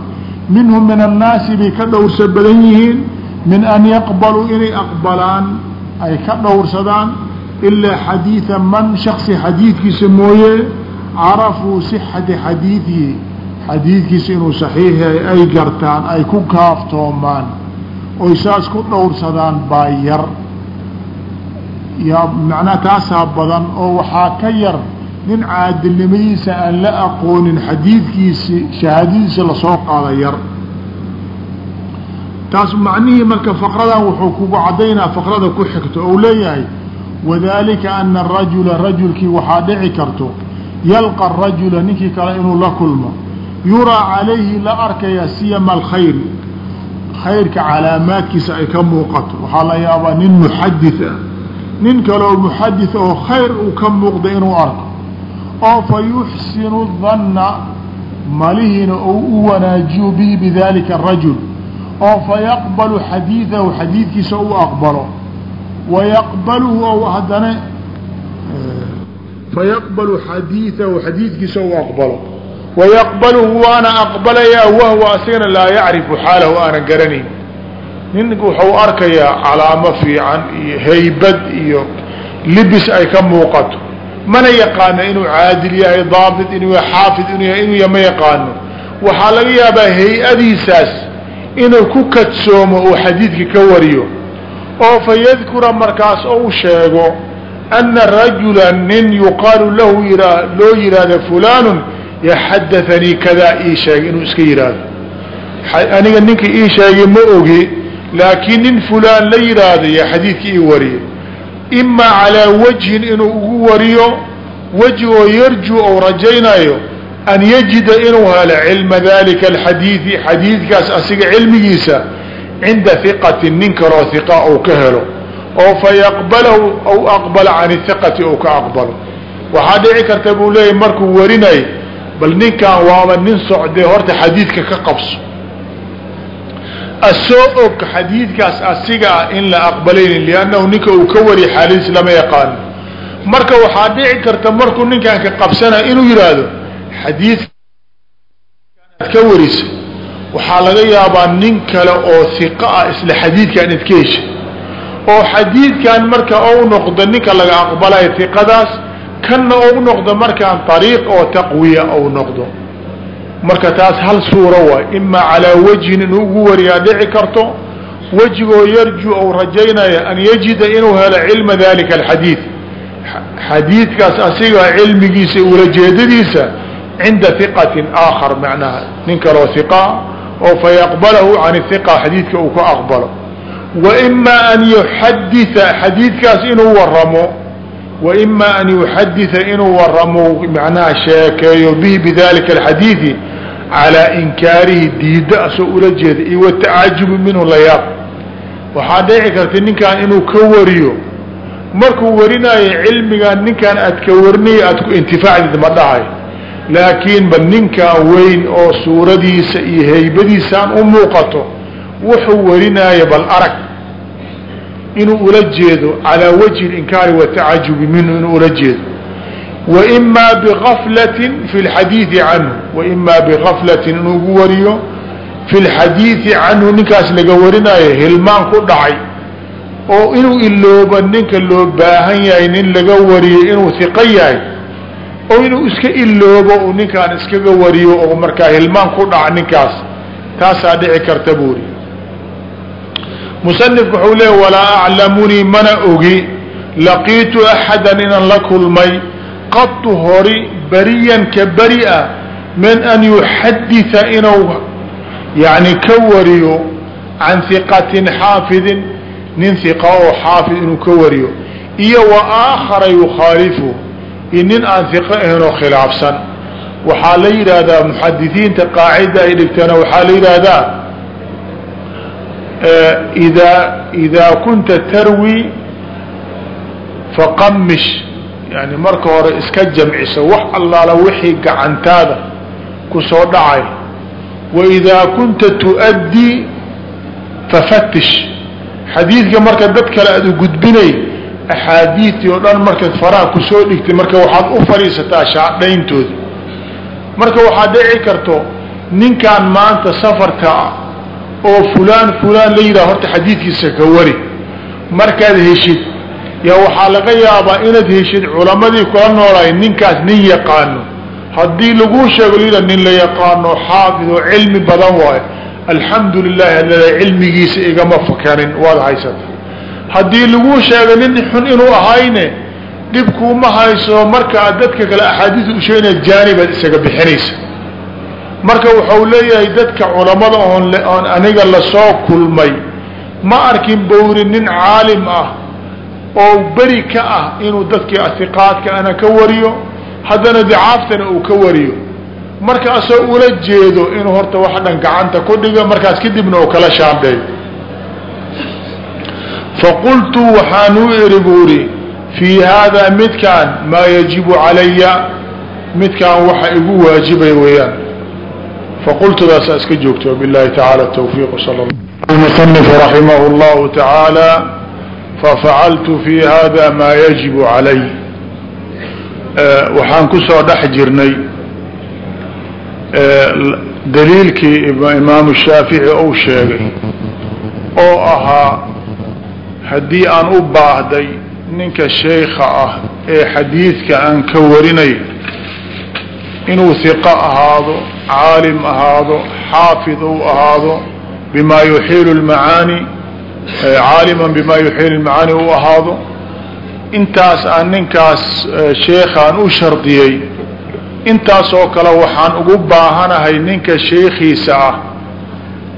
Minhum min annaasi bay ka dhowrsa badan yihiin. Min an yaqbaluu inay aqbalaan ay ka dhowrsadaan. Ilaa xadiida man shaksi xadiidkiisa mooye carafuu sixati xadiidihi xadiidkiisa inuu saxiix yahay ay gartaan ay ku kaaftoomaan oy saas ku dhowrsadaan baa yar. Yaa macnaha taasaa badan oo waxaa ka yar nin caadilnimadiisa aan la aqoonin xadiidkiisi shahaadadiisa la soo qaada yar. Taas macnihii marka faqradan wuxuu kugu caddaynaa faqrada ku xigto ou leeyahay wadalika ana arajula rajulkii waxaa dhici karto yalqa rajula ninkii kale inuu la kulmo yuraa calayhi la arkaya siyama alkhayri khayrka calaamaadkiisa ay ka muuqato. Waxaa la yaabaa nin muxadith ah. Nin kaleoo muxadith oo khayr uu ka muuqda inuu arko oo fa yuxsinu danna malihiina ou u wanaajiyo bihi bidalika arajul oo fayaqbalu xadiidahu xadiidkiisa u aqbalo wayaqbaluhu ou haddana fayaqbalu xadiidahu xadiidkiisa u aqbalo wayaqbaluhu waana aqbalayaa wahwa asagana laa yacrifu xaalahu aanan garanayn nin wuxuu arkayaa calaamo fiican iyo haybad iyo libis ay ka muuqato mana yaqaano inuu caadil yahay daabit inuu yahay xaafid inuu yahay inuu yahay ma yaqaano. Waxaa laga yaabaa hay'adiisaas inuu ku kadsoomo uu xadiidka ka wariyo. Oo fa yadkura markaas ou sheego ana rajula nin yuqaalu lahu loo yihahda fulanun yaxadathanii kadaa ii sheegay inuu iska yidhaahdo aniga ninka ii sheegay ma ogi laakiin nin fulaan la yidhaahdo yaa xadiidka ii wariyay imaa calaa wajhin inuu ugu wariyo weji oo yarju ou rajaynayo an yajida inuu helo cilma dalika alxadiidi xadiidkaas asiga cilmigiisa cinda hiqatin nin kaloo hiqa ou ka helo oo fa yaqbalahu aw aqbala can hiqati ou ka aqbalo. Waxaa dhici karta buu leeyahy markuu warinay bal ninkan waaba nin socdee horta xadiidka ka qabso asoo og xadiidkaas asiga ah in la aqbalaynin liannahu ninka uu ka wariya xaaliis lama yaqaano marka waxaa dhici karta markuu ninkan ka qabsanaya inuu yidhaahdo xadiidka ad ka warisa waxaa laga yaabaa nin kale oo hiqa ah isla xadiidkan id ka hesha oo xadiidkan marka ou noqdo ninka laga aqbalayo hiqadaas kanna ou noqdo markaan ariiq oo taqwiya ou noqdo marka taas hal suuro waay imaa calaa wajhin inuu ugu wariyaa dhici karto wejigoo yarju ou rajaynaya an yajida inuu helo cilma dalika alxadiid. Xadiidkaas asiga cilmigiisa ulajeedadiisa cinda hiqatin aakhar macnaha nin kaloo hiqaa oo fayaqbalahu can hiqa xadiidka uu ka aqbalo. Wa imaa an yuxaditha xadiidkaas inuu waramo wa imaa an yuxaditha inuu waramo macnaha sheekeeyo bihi bidalika alxadiidi calaa inkaarihi diidda asoo ula jeeda iyo watacajubi minhu layaab. Waxaa dhici karta ninkan inuu ka wariyo. Markuu warinaayo cilmigan ninkan aad ka warinaya aad ku intifaacdid ma dhahay. Laakiin bal ninkan weyn oo suuradiisa iyo haybadiisaan u muuqato wuxuu warinaayo bal arag. Inuu ula jeedo calaa wajhi inkaari watacajubi minhu inuu ula jeedo waimaa bigaflatin fi lxadiidi canhu waimaa bigaflatin inuu ugu wariyo fi lxadiidi canhu ninkaas laga warinaayo hilmaan ku dhacay oo inuu ilooba ninka loo baahan yahay nin laga wariyo inuu hiqo yahay oo inuu iska iloobo uu ninkaan iskaga wariyo oo markaa hilmaan ku dhaca ninkaas taasaa dhici karta buuri musanifku wuxuu leeya walaa aclamunii mana ogi laqiitu axadan inaan la kulmay qatu hori beriyan ka beri ah min an yuxaditha inuu yani ka wariyo can hiqatin xaafidin nin hiqa oo xaafid inuu ka wariyo. Iyo wa aakhara yukhaalifu iyo nin aan hiqo ahaynoo khilaafsan. Waxaa la yidhaahdaa muxadisiinta qaacida ay dhigtana waxaa la yidhaahdaa idaa idaa kunta tarwi faqamish yani marka hore iska jamciso wax allaala wixii gacantaada ku soo dhacay. Wa idaa kunta tu'addii fafatish xadiidka marka dad kale aad u gudbinay axaadiidtii oo dhan markaad faraha ku soo dhigtay marka waxaad u fadhiisataa shaadhayntooda marka waxaad dhici karto ninkaan maanta safarka ah oo fulaan fulaan la yidhaha horta xadiidkiisa ka wari. Markaad heshid yaa waxaa laga yaabaa inaad heshid culamadii kula noolaay ninkaas nin yaqaano. Haddii laguu sheego layidha nin la yaqaano xaafid oo cilmi badan waayo. Alxamdu lilahi alada cilmigiisa igama fakanin waad haysata haddii laguu sheego nin xun inuu ahayne dhibkuuma hayso marka aad dadka kale axaadiis usheegna jaanibaad isaga bixinaysa. Marka wuxuu leeyahay dadka culamada oon oon aniga la soo kulmay ma arkin bowri nin caalim ah oo beri ka ah inuu dadkii iqaadka ana ka wariyo haddana dicaaftana uu ka wariyo. Marka asoo ula jeedo inuu horta wax dhan gacanta ku dhiga markaas kadibna oo kala shaandheeyo faqultu waxaanuu iri buuri fii haadaa midkaan maa yajibu calaya midkaan waxa igu waajibay weeyaan. Faqultudaasaa iska joogto bilaahi tacaala tawfiiq sal musanifu raximah llahu tacaala fafacaltu في hada maa yajibu calay waxaan ku soo dhex jirnay daliilkii imaamu shaafici uu sheegay oo ahaa haddii aan u baahday ninka sheykha ah ee xadiidka aan ka warinay inuu hiqo ahaado caalim ahaado xaafid uu ahaado bimaa yuxiilu lmacaani caaliman bima yuxiilu lmacaani uu ahaado. Intaas aan ninkaas sheekhaan u shardiyey. Intaasoo kale waxaan ugu baahanahay ninka sheekhiisa ah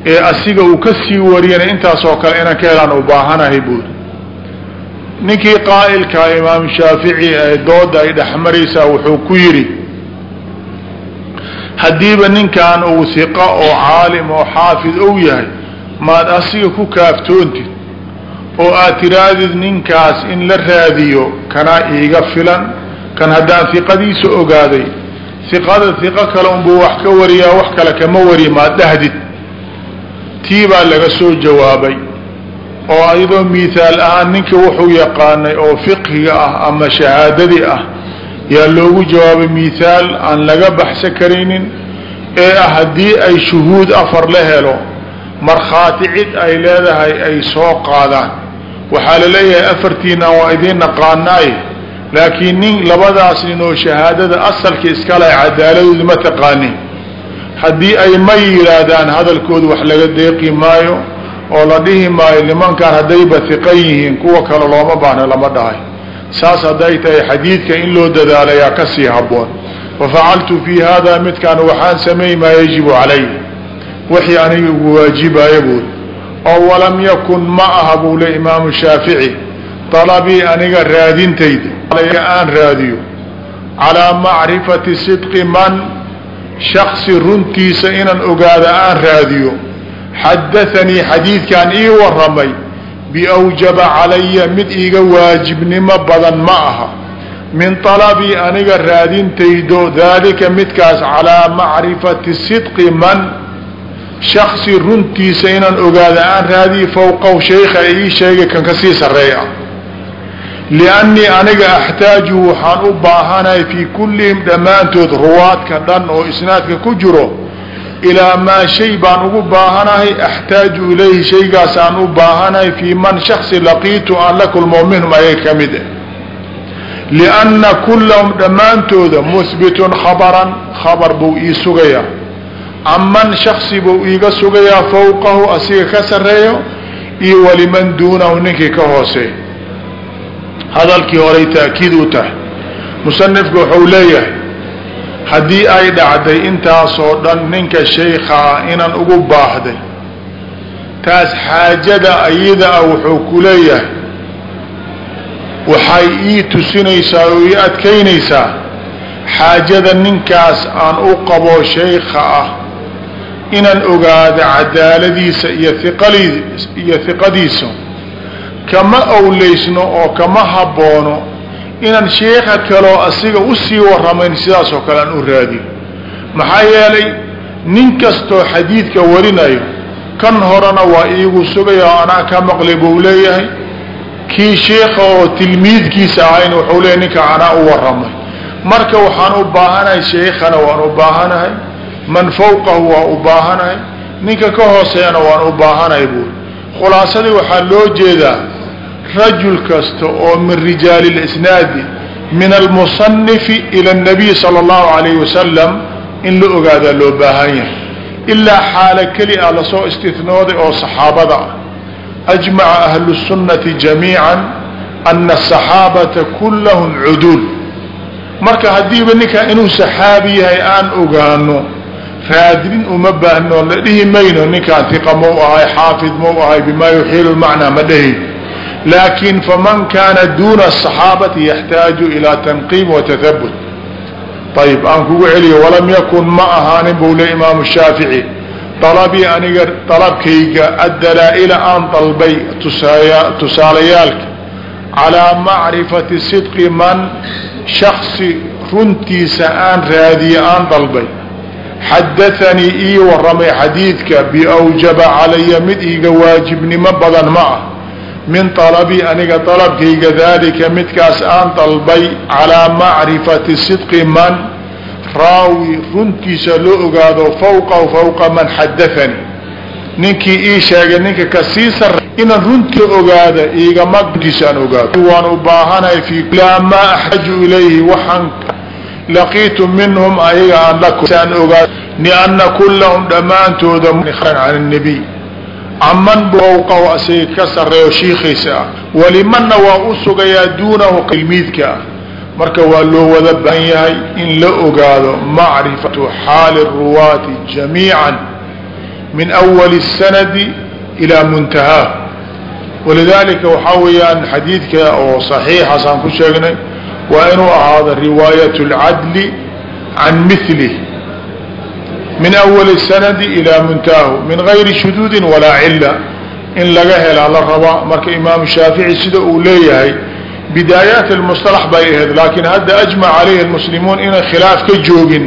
ee asiga uu ka sii wariyana intaasoo kale inaan ka helaan u baahanahay buuri ninkii qaa'ilkaa imaam shaafici ee dooda ay dhexmaraysaa wuxuu ku yidhi haddiiba ninkan uu hiqa oo caalim oo xaafid ou yahay maad asiga ku kaaftoontid oo aad tiraadid ninkaas in la raadiyo kanaa iiga filan. Kan haddaan hiqadiisa ogaaday hiqada hiqo kale unbuu wax ka wariyaa wax kale kama wariya maad dhahdid. Tii baa laga soo jawaabay oo ayadoo mihaal ahaan ninka wuxuu yaqaanay oo fiqhiga ah ama shahaadadii ah yaa loogu jawaabay mihaal aan laga baxsan karaynin ee ah haddii ay shuhuud afar la helo markhaati cid ay leedahay ay soo qaadaan. Waxaa la leeyahay afartiina waa idiin naqaanaay laakiin nin labadaas nin oo shahaadada asalka iskale cadaaladooda ma taqaanin haddii ay ma yidhaahdaan hadalkooda wax laga deeqi maayo oo la dhihi maayo nimankan haddayba hiqan yihiin kuwa kale looma baahno lama dhahay. Saas hadday tahay xadiidka in loo dadaalayaa ka sii haboon fafacaltu fi hada midkaan waxaan sameey maa yajibu calay wixii aniga ugu waajibaya buud oo walam yakun ma aha buu le imaamu shaafici. Dalabii aniga raadintayda aan raadiyo calaa macrifati sidqi man shaksi runtiisa inaan ogaada aan raadiyo xadaanii xadiidkan ii waramay biawjaba calaya mid iiga waajibnimo badan ma aha. Min talabii aniga raadintaydo daalika midkaas calaa macrifati sidqi man shaksi runtiisa inaan ogaada aan raadiyo fowqaw shaykha ii sheegay kan ka sii sarreeya liannii aniga axtaaju waxaan u baahanahay fii kullihim dhammaantood ruwaadka dhan oo isnaadka ku jiro ilaa maa shay baan ugu baahanahay axtaaju ilayhi shaygaasaan u baahanahay fii man shaksi laqiitu aan la kulmo minhum ayaga ka mid ah lianna kullahum dhammaantooda muhbitun khabaran khabar buu ii sugayaa caman shaksi buu iiga sugayaa fawqahu asiga ka sarreeyo iyo waliman duunahu ninkii ka hooseey hadalkii horay taakiid u tahay. Musanifku wuxuu leeyahay haddii ay dhacday intaasoo dhan ninka shaykha ah inaan ugu baahday taas xaajada ayada ah wuxuu ku leeyahay. Waxay ii tusinaysaa oo ii adkaynaysaa xaajada ninkaas aan u qabo shaykha ah inaan ogaado cadaaladiisa iyo iyo hiqadiisa kama owleysno oo kama haboono inaan sheekha kaloo asiga u sii waramayn sidaas oo kale aan u raadiyo maxaa yeelay nin kastoo xadiidka warinayo kan horena waa iigu sugaya oo anaa ka maqlay buu leeyahay. Kii sheekha oo tilmiidkiisa ahayna wuxuu leeyahy ninka anaa u waramay marka waxaan u baahanahay sheekhana waan u baahanahay man fawqahu waa u baahanahay ninka ka hooseeyana waan u baahanahay buuri khulaasadii waxaa loo jeedaa rajul kasta oo min rijaali اlisnaadi min almusanifi ila الnabiy salى اllahu alayh wasalam in la ogaadaa loo baahan yahay ilaa xaalo keli a lasoo istinooday oo saxaabada ah ajmaca ahlu الsunnati jamiica ana asaxaabata kulahum cuduul marka haddiiba ninkaa inuu saxaabi yahay aan ogaano raadin uma baahno la dhihi mayno ninkaan hiqa mau ahay xaafid mau ahay bima yuxiilu lmacnaa ma dhahayn laakin faman kaana duuna asaxaabati yaxtaaju ilaa tanqiim wa ayib aan kugu celiyo walam yakun ma ahaanin buu le imaamu shaafici. Dalabii aniga dalabkayga addalaa-ila aan dalbay tusaalayaalka calaa macrifati sidqi man shaksi runtiisa aan raadiye aan dalbay xadaanii ii waramay xadiidka biawjaba calaya mid iiga waajibnimo badan ma ah min alabii aniga dalabkayga daalika midkaas aan dalbay calaa macrifati sidqi man raawi runtiisa loo ogaado fawqahu fawqa man xadaanii ninkii ii sheegay ninka ka sii sarre inaan runtii ogaada iigama runtiisaan ogaado waan u baahanahay fi laa maa axtaaju ilayhi waxaan laqiitu minhum ayaga aan ogaa lianna kullahum dhammaantooda can anabiy caman fowqahu asiga ka sarreeyo shiikhiisa. Ah walimanna waa u sugayaa duunahu tilmiidka ah marka waa loo wada baahan yahay in la ogaado macrifatu xaali ruwaati jamiican min awali sanadi ilaa muntahaa. Walidaalika waxaa weeyaan xadiidka oo saxiixaasaan ku sheegnay waa inuu ahaado riwaayaة اlcadli can milih min أwali الsanadi ilى muntahaahu min gayri shuduudi walaa cila in laga helaa la rabaa marka imaamu shaafici sida uu leeyahay bidaayaat اlmusطalax bay ahayd laakiin hadda ajmac calayhi اlmuslimuun inay khilaaf ka joogin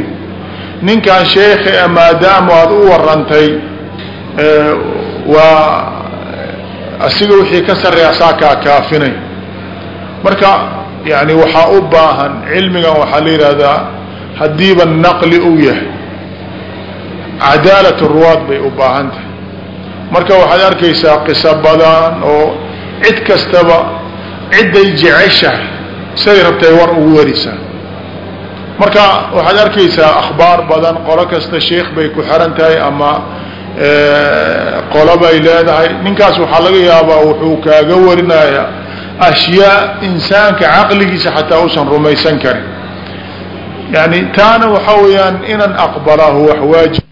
ninkan sheekha maadaama aad u warantay waa asiga wixii ka sareeya saa kaa kaafinay marka yani waxaa u baahan cilmigan waxaa la yidhahdaa haddiiba naqli uu yahay. Cadaalat ruwaad bay u baahan tahay. Marka waxaad arkaysaa qiso badan oo cid kastaba cidday jeceshahay say rabtay war ugu warisaa. Marka waxaad arkaysaa akhbaar badan qolo kasta sheikh bay ku xiran tahay ama qolo bay leedahay. Ninkaas waxaa laga yaabaa wuxuu kaaga warinaya ashyaa insaanka caqligiisa xataa uusan rumaysan karin. Yani taana waxa weeyaan inan aqbalaahu wax waajib